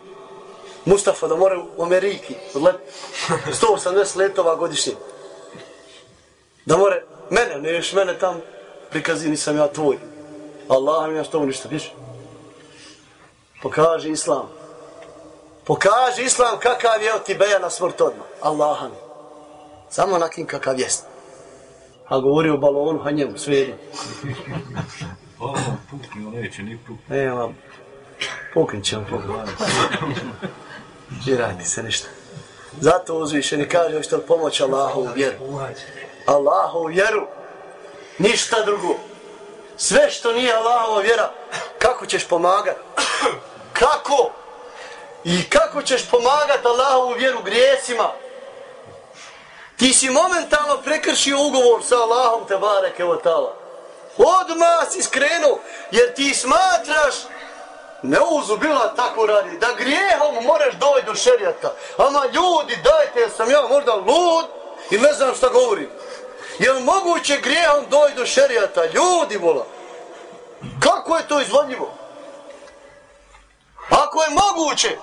Speaker 2: Mustafa da mora u Ameriki, let, 180 letova godišnje. Da more, mene, ne još mene tam prikazi, nisam ja tvoj. Allah mi ja što ništa, viš? Pokaži islam. Pokaži islam kakav je od ti beja na smrt odmah. Allah mi. Samo nakim kakav jest. A govori o balonu, a njemu, sve jedno.
Speaker 8: Ovo, pukni, on neće ni pukni.
Speaker 2: Nema, puknit će on puknit. I radi se ništa. Zato uzvišeni kaže, hoćete li pomoći Allahu u vjeru? Allahu u vjeru. Ništa drugo. Sve što nije Allahova vjera, kako ćeš pomagati? Kako? I kako ćeš pomagati Allahovu vjeru grijesima? Ti si momentalno prekršio ugovor sa Allahom te bareke o tala. Odmah si skrenuo, jer ti smatraš Ne uzubila tako radi, da grijehom moraš doći do šerijata. Ama ljudi, dajte, jer sam ja možda lud i ne znam šta govorim. Jel moguće grijehom doći do šerijata? Ljudi, vola. Kako je to izvodljivo? Ako je moguće,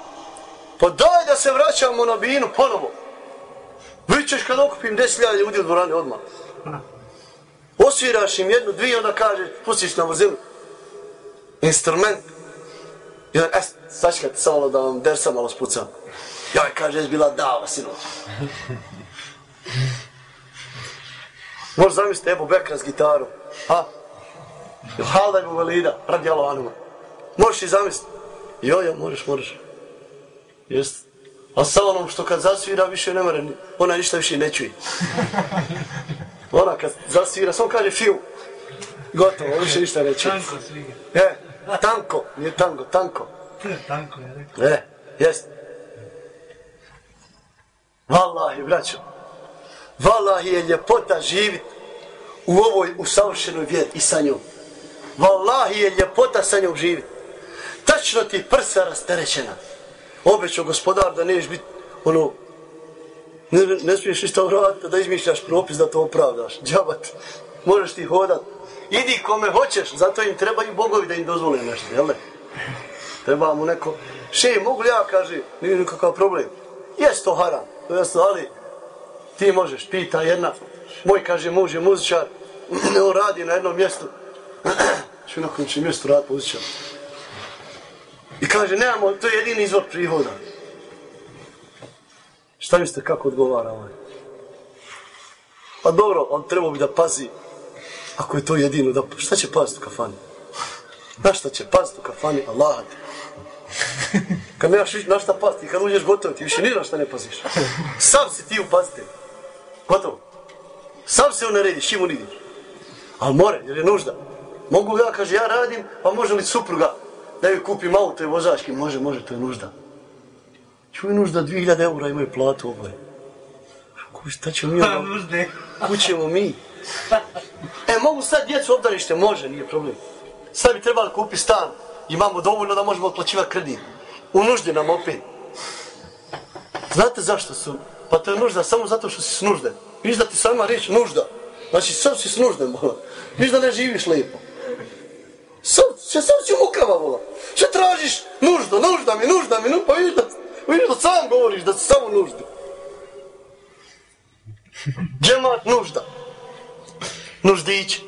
Speaker 2: pa daj da se vraćamo na binu ponovo. Vićeš kad okupim 10.000 ljudi u dvorani odmah. Osviraš im jednu, dvije, onda kaže, pustiš na vozilu. Instrument. I onda, es, sačekajte samo da vam dersa malo spucam. je kaže, jes bila dava, sinoć. Možeš zamisliti Ebu Bekra s gitarom. Ha? Ili Halda Ebu Velida, radi Alovanuma. Možeš i zamisliti. Jo, jo, možeš, možeš. Jest. A sa onom što kad zasvira više ne mre, ona ništa više ne čuje. Ona kad zasvira, samo kaže fiu. Gotovo, više ništa ne čuje.
Speaker 7: Tanko sviga.
Speaker 2: E, tanko, nije tango, tanko.
Speaker 7: Tanko je rekao.
Speaker 2: E, jest. Wallahi, braćo. Wallahi je ljepota živit u ovoj usavršenoj vjeri i sa njom. Wallahi je ljepota sa njom živit. Tačno ti prsa rasterećena. Obećao gospodar da neš biti ono ne, ne smiješ ništa uraditi, da izmišljaš propis da to opravdaš. Džabat, možeš ti hodat. Idi kome hoćeš, zato im trebaju bogovi da im dozvole nešto, jel ne? Treba mu neko, še, mogu li ja, kaže, nije nikakav problem. Jes to haram, to jasno, ali ti možeš, pita jedna, moj, kaže, muž je muzičar, on radi na jednom mjestu, što kojem će mjestu rad muzičar. I kaže, nemamo, to je jedini izvor prihoda. Šta mislite, kako odgovara ovaj? Pa dobro, on trebao bi da pazi, ako je to jedino, da, šta će paziti u kafani? Na šta će paziti u kafani? Allah te. Kad nemaš na šta paziti, kad uđeš gotovo, ti više ni na šta ne paziš. Sam si ti upazite. Gotovo. Sam se unarediš, čim unidiš. Ali more, jer je nužda. Mogu ja, kaže, ja radim, pa može li supruga da joj kupim auto i vozački? Može, može, to je nužda. Čuj nužda, 2000 eura imaju platu oboje. Kuj, šta ćemo mi? Ono?
Speaker 7: nužde.
Speaker 2: Kućemo mi. E, mogu sad djecu obdanište? Može, nije problem. Sad bi trebali kupi stan. Imamo dovoljno da možemo otplaćivati kredit. U nuždi nam opet. Znate zašto su? Pa to je nužda samo zato što si snužden. Viš da ti sama riječ nužda. Znači, sam si snužden, bola. Viš da ne živiš lijepo. Sam, sam, si u mukama, bola. Što tražiš? Nužda, nužda mi, nužda mi, nu, pa viš da, viš da sam govoriš da si samo nužda. Džemat nužda. Nuždić.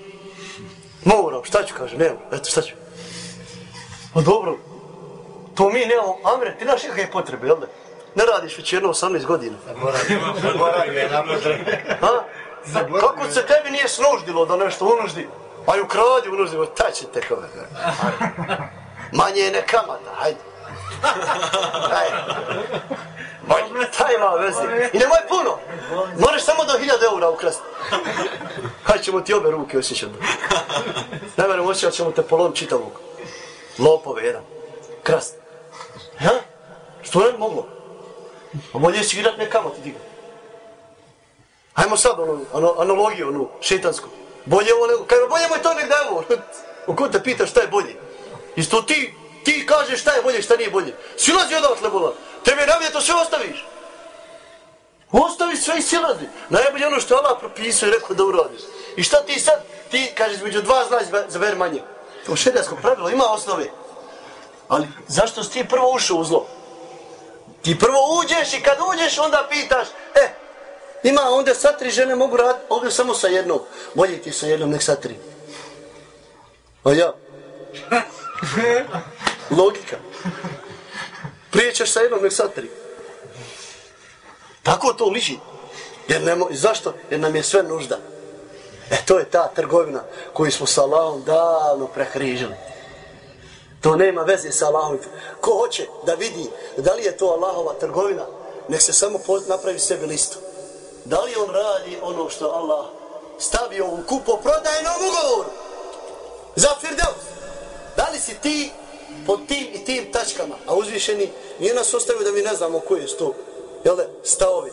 Speaker 2: Moram, šta ću kažem, nemam, eto šta ću. Pa dobro, to mi nemamo, Amre, ti znaš kakve potrebe, jel da? Ne radiš već jedno 18 godina.
Speaker 7: Je na potrebe.
Speaker 2: Ha? Kako se tebi nije snuždilo da nešto unuždi? A ju kradi unuždi, o taj će te kove. Manje je ne kamata, hajde. Hajde. Manje, taj ima veze. I nemoj puno. Moraš samo do 1000 eura ukrasti. Hajde ćemo ti obe ruke osjećati. Ne verujem osjećat ćemo te polom čitavog. Lopove jedan. Krast. Ha? Što ne moglo? A bolje si igrat ne kamati diga. Hajmo sad ono, ono, analogiju, ono, šetansku. Bolje ovo nego, kaže, bolje moj to nek davo. U ko te pita šta je bolje? Isto ti, ti kažeš šta je bolje, šta nije bolje. Silazi odatle, bola. Tebe namje to sve ostaviš. Ostavi sve i silazi. Najbolje ono što Allah propisao i rekao da uradiš. I šta ti sad, ti kažeš među dva znaš za ver manje. To šedjarsko pravilo ima osnove. Ali zašto si ti prvo ušao u zlo? Ti prvo uđeš i kad uđeš onda pitaš, e, ima onda sa tri žene mogu raditi, ovdje samo sa jednom. Bolje ti sa jednom, nek sa tri. A ja? Logika. Prije ćeš sa jednom, nek sa tri. Tako to liži. Jer nemo, zašto? Jer nam je sve nužda. E to je ta trgovina koju smo sa Allahom davno prehrižili. To nema veze sa Allahom. Ko hoće da vidi da li je to Allahova trgovina, nek se samo napravi sebi listu. Da li on radi ono što Allah stavio u kupo prodajnom ugovoru za Firdeus? Da li si ti pod tim i tim tačkama, a uzvišeni nije nas ostavio da mi ne znamo koji je sto, jel da, stavovi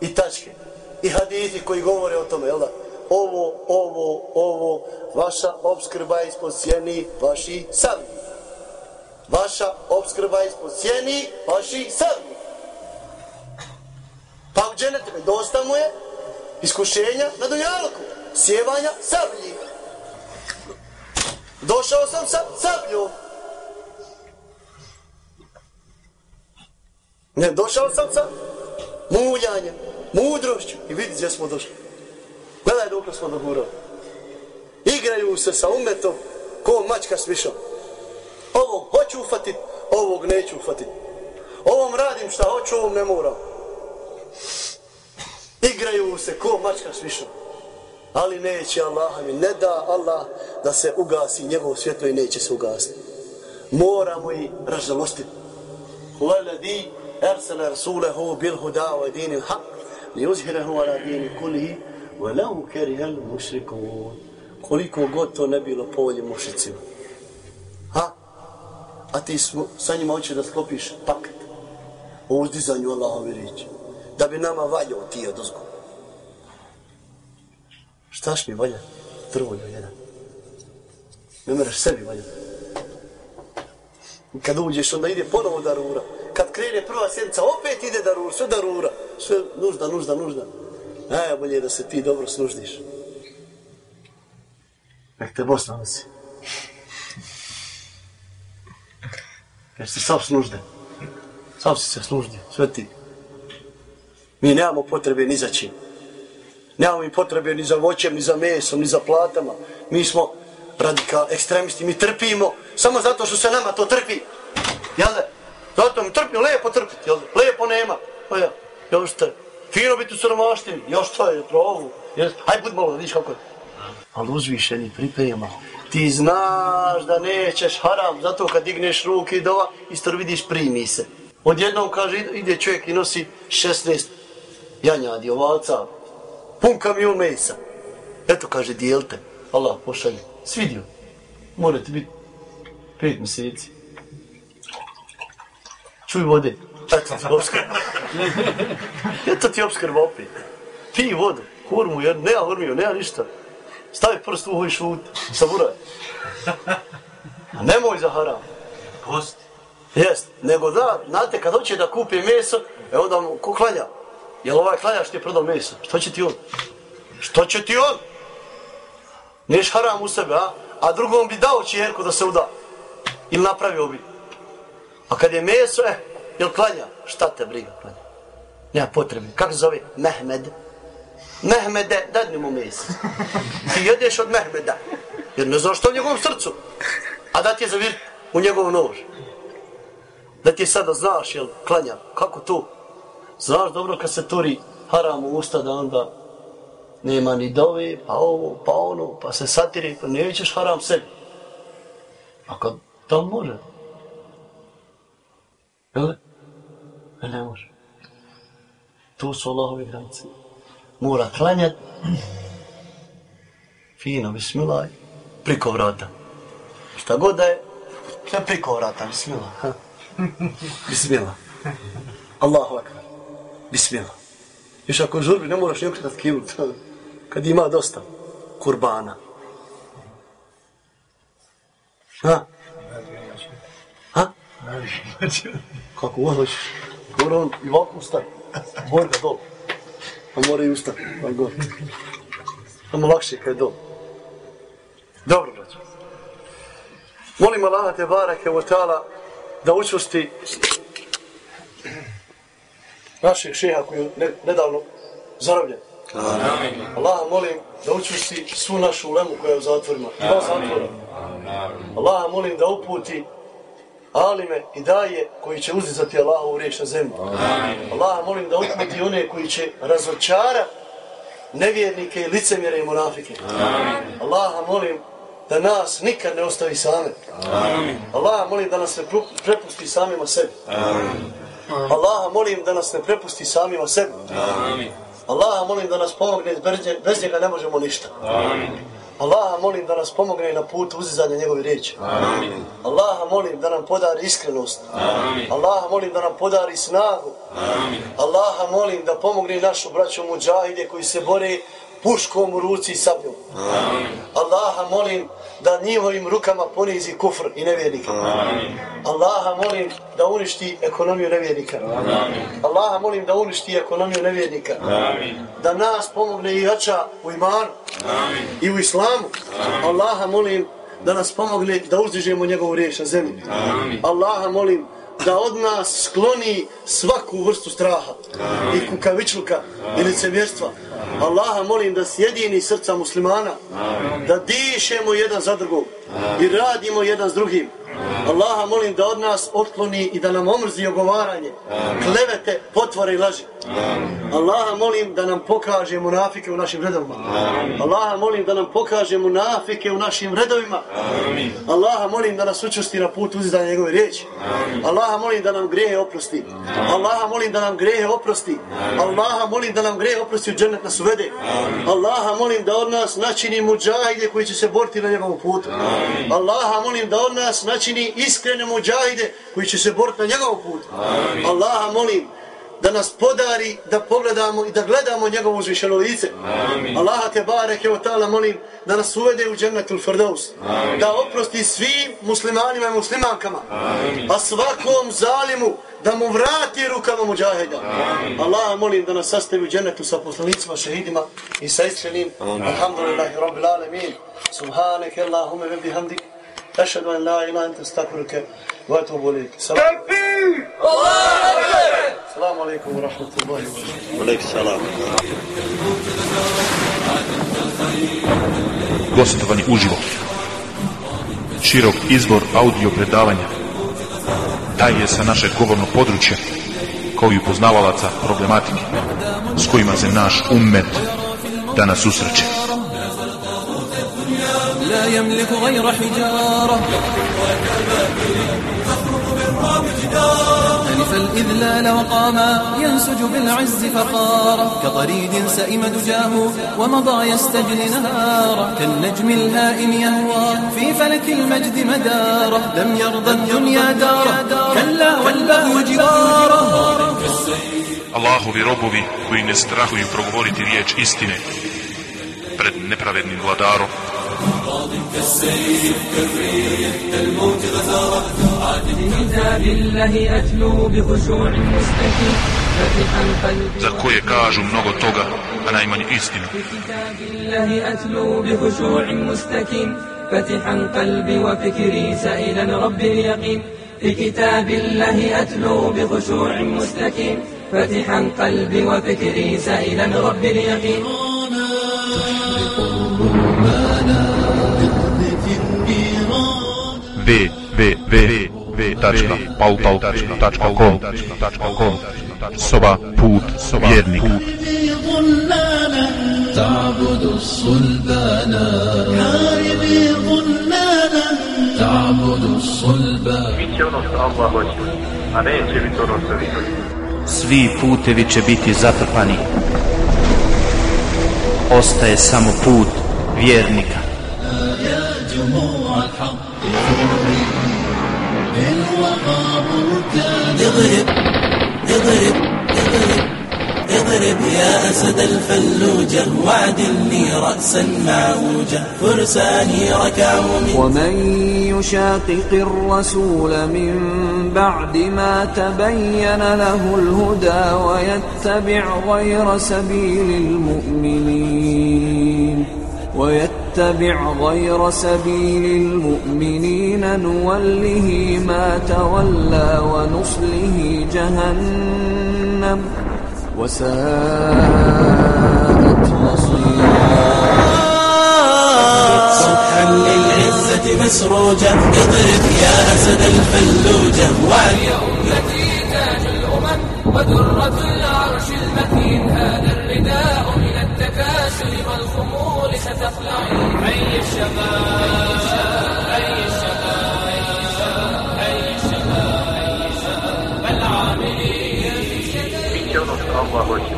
Speaker 2: i tačke i hadithi koji govore o tome, jel da, ovo, ovo, ovo, vaša obskrba ispod sjeni, vaši sami. Vaša obskrba ispod sjeni, vaši sami. Pa u dženetu me dosta mu je iskušenja na dunjalku, sjevanja sablji. Došao sam sa sabljom. Ne, došao sam sa muljanjem, mudrošću i vidi gdje smo došli. Gledaj dok smo dogurali. Igraju se sa umetom ko mačka s višom. Ovog hoću ufatit, ovog neću ufatit. Ovom radim šta hoću, ovom ne moram igraju se ko mačka svišu. Ali neće Allah mi, ne da Allah da se ugasi njegovo svjetlo i neće se ugasiti. Moramo i ražalostiti. Hvaladi ersele rasulehu bil hudao edini haq, li uzhirehu ala dini kulihi, velahu kerihel mušrikun. Koliko god to ne bilo polje mušicima. Ha? A ti smo, sa njima hoće da sklopiš pakt o uzdizanju Allahove riječi. Da bi nama valjao ti od uzgo. Štaš mi valja? Trvoljo jedan. Ne mereš sebi valja. Kad uđeš, onda ide ponovo darura. Kad krene prva sjednica, opet ide darura, sve darura. Sve nužda, nužda, nužda. Najbolje je da se ti dobro služdiš. Nek te Bosna nosi. Jer si sav služde. Sav si se služdio, sve ti. Mi nemamo potrebe ni za čim. Nemamo mi potrebe ni za voćem, ni za mesom, ni za platama. Mi smo radikal, ekstremisti, mi trpimo samo zato što se nama to trpi. Jel da? Zato mi trpimo, lepo trpiti, jel da? Lepo nema. Pa ja, jel što je? Fino biti u sromaštini, još šta je provu. Hajde budi malo, vidiš kako je. Ali uzvišeni priprema. Ti znaš da nećeš haram, zato kad digneš ruke i dova, isto vidiš primi se. Odjednom kaže, ide čovjek i nosi 16 janjadi, ovaca, pun kamion mesa. Eto kaže, dijelite, Allah pošalje, svidio. Morate biti pet mjeseci. Čuj vode. Eto ti obskrba. Eto ti obskrba opet. Pij vodu, hurmu, jer nema hurmiju, nema ništa. Stavi prst u uho i šut, saburaj. A nemoj za haram. Posti. Jest, nego da, znate, kad hoće da kupi meso, e onda mu, ko klanja? Jel ovaj klanja što je prodao meso? Što će ti on? Što će ti on? Neš haram u sebe, a? A drugom bi dao čjerku da se uda. Ili napravio bi. A kad je meso, eh, Jel klanja? Šta te briga klanja? Nema potrebe. Kako zove? Mehmed. Mehmede, dadni mu meso. Ti jedeš od Mehmeda. Jer ne znaš što u njegovom srcu. A da ti je zavir u njegov nož. Da ti je sada znaš, jel, klanja. Kako to? Znaš dobro kad se turi haram u usta da onda nema ni dove, pa ovo, pa ono, pa se satiri, pa nećeš haram sebi. A kad to može? Jel? E ne može. Tu su Allahove granice. Mora klanjati. Fino, bismillah. Priko vrata. Šta god da je, sve priko vrata, bismillah. Bismillah. Allahu akbar. Bismillah. Još ako žurbi ne moraš ni okretat. Kad ima dosta kurbana. Ha? Ha? Kako god hoćeš. Mora on i ovako ustati. Mora ga dol. A pa mora i ustati. Pa gore. Samo lakše kad je dol. Dobro, braćo. Molim Allah te barake o ta'ala da učusti našeg šeha koji je ne, nedavno zarobljen. Amin. Allah molim da učusti svu našu ulemu koja je u zatvorima. Dva zatvora. Allah molim da uputi alime i daje koji će uzizati Allahovu riječ na zemlju. Allah molim da uputi one koji će razočara nevjernike i licemjere i monafike. Allah molim da nas nikad ne ostavi same. Amin. Allah molim da nas ne prepusti samima sebi. Amin. Allah molim da nas ne prepusti samima sebi. Amin. Allah molim da nas pomogne, bez njega ne možemo ništa. Amin. Allah molim da nas pomogne na putu uzizanja njegove riječi. Amin. Allah molim da nam podari iskrenost. Amin. Allah molim da nam podari snagu. Amin. Allah molim da pomogne našu braću muđahide koji se bore puškom u ruci i sabljom. Amin. Allaha molim da njihovim rukama ponizi kufr i nevjernika. Amin. Allaha molim da uništi ekonomiju nevjernika. Amin. Allaha molim da uništi ekonomiju nevjernika. Amin. Da nas pomogne i jača u imanu i u islamu. Amin. Allaha molim da nas pomogne da uzdižemo njegovu riječ na zemlji. Amin. Allaha molim da od nas skloni svaku vrstu straha Amin. i kukavičluka Amin. i licemjerstva. Allaha molim da sjedini srca muslimana, Amin. da dišemo jedan za drugog i radimo jedan s drugim. Allaha molim da od nas otkloni i da nam omrzi ogovaranje, klevete, potvore i laži. Allaha molim da nam pokaže munafike u našim redovima. Allaha molim da nam pokaže munafike u našim redovima. Allaha molim da nas učusti na put uzidanja njegove riječi. Allaha molim da nam grehe oprosti. Allaha molim da nam grehe oprosti. Allaha molim da nam grehe oprosti u džennet nas uvede. Allaha molim da od nas načini muđahide koji će se boriti na njegovom putu. Allaha molim da od nas načini iskrene muđahide koji će se boriti na njegovom putu. Amin. Allaha molim da nas podari da pogledamo i da gledamo njegovo uzvišeno lice. Amin. Allaha te bareke o ta'ala molim da nas uvede u džennetul firdaus. Da oprosti svim muslimanima i muslimankama. Amin. A svakom zalimu da mu vrati rukama muđahida. Allaha molim da nas sastavi u džennetu sa poslanicima, šehidima i sa iskrenim. Alhamdulillahi rabbil alemin. Subhaneke Allahume ve bihamdik. أشهد أن لا إله إلا أنت أستغفرك وأتوب إليك السلام السلام عليكم ورحمة الله وبركاته
Speaker 9: وعليكم السلام
Speaker 3: Gostovani uživo. Širok izbor audio predavanja daje sa naše govorno područje kao i upoznavalaca problematike s kojima se naš ummet danas susreće.
Speaker 6: لا يملك غير حجارة ألف الإذلال وقاما ينسج بالعز فخارا كطريد سئم دجاه ومضى يستجلي نهارا كالنجم الهائم يهوى في فلك المجد مدارا لم يرضى الدنيا دارا كلا والبغي جوارا
Speaker 3: Allahovi robovi koji ne strahuju progovoriti riječ istine pred nepravednim vladarom
Speaker 6: ماض كالسيف كالريح كتاب الله أتلو بخشوع مستكين
Speaker 3: za koje kažu mnogo toga, a najmanje istinu.
Speaker 6: فتحا قلبي وفكري سائلا رب اليقين. في كتاب الله أتلو بخشوع مستكين فتحا قلبي وفكري سائلا رب اليقين.
Speaker 3: www.pautal.com Soba put vjernik
Speaker 6: تعبد الصلبان كاربي ظلالا تعبد الصلبان
Speaker 1: Svi putevi će biti zatrpani. Ostaje samo put vjernika.
Speaker 6: اضرب
Speaker 5: اضرب اضرب اضرب يا أسد الفلوجة وعدل لي رأسا معوجة. فرساني ركعوا من
Speaker 9: ومن يشاقق الرسول من بعد ما تبين له الهدى ويتبع غير سبيل المؤمنين ويتبع غير سبيل المؤمنين نوله ما تولى ونصله جهنم. وساءت مصيرا.
Speaker 5: صبحا للعزة مسروجة اضرب يا أسد الفلوجة. واليوم
Speaker 10: التي تاج الأمم ودرة العرش المكين هذا حي الشباب حي الشباب حي الشباب العاملين
Speaker 11: Allah hoće,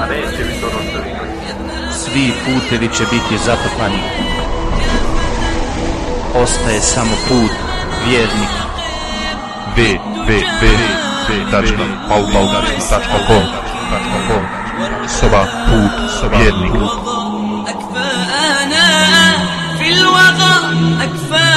Speaker 11: a neće biti ono što vi
Speaker 1: Svi putevi će biti zatrpani. Ostaje samo put vjernik.
Speaker 12: www.paulau.com Soba put vjernik
Speaker 10: الوغى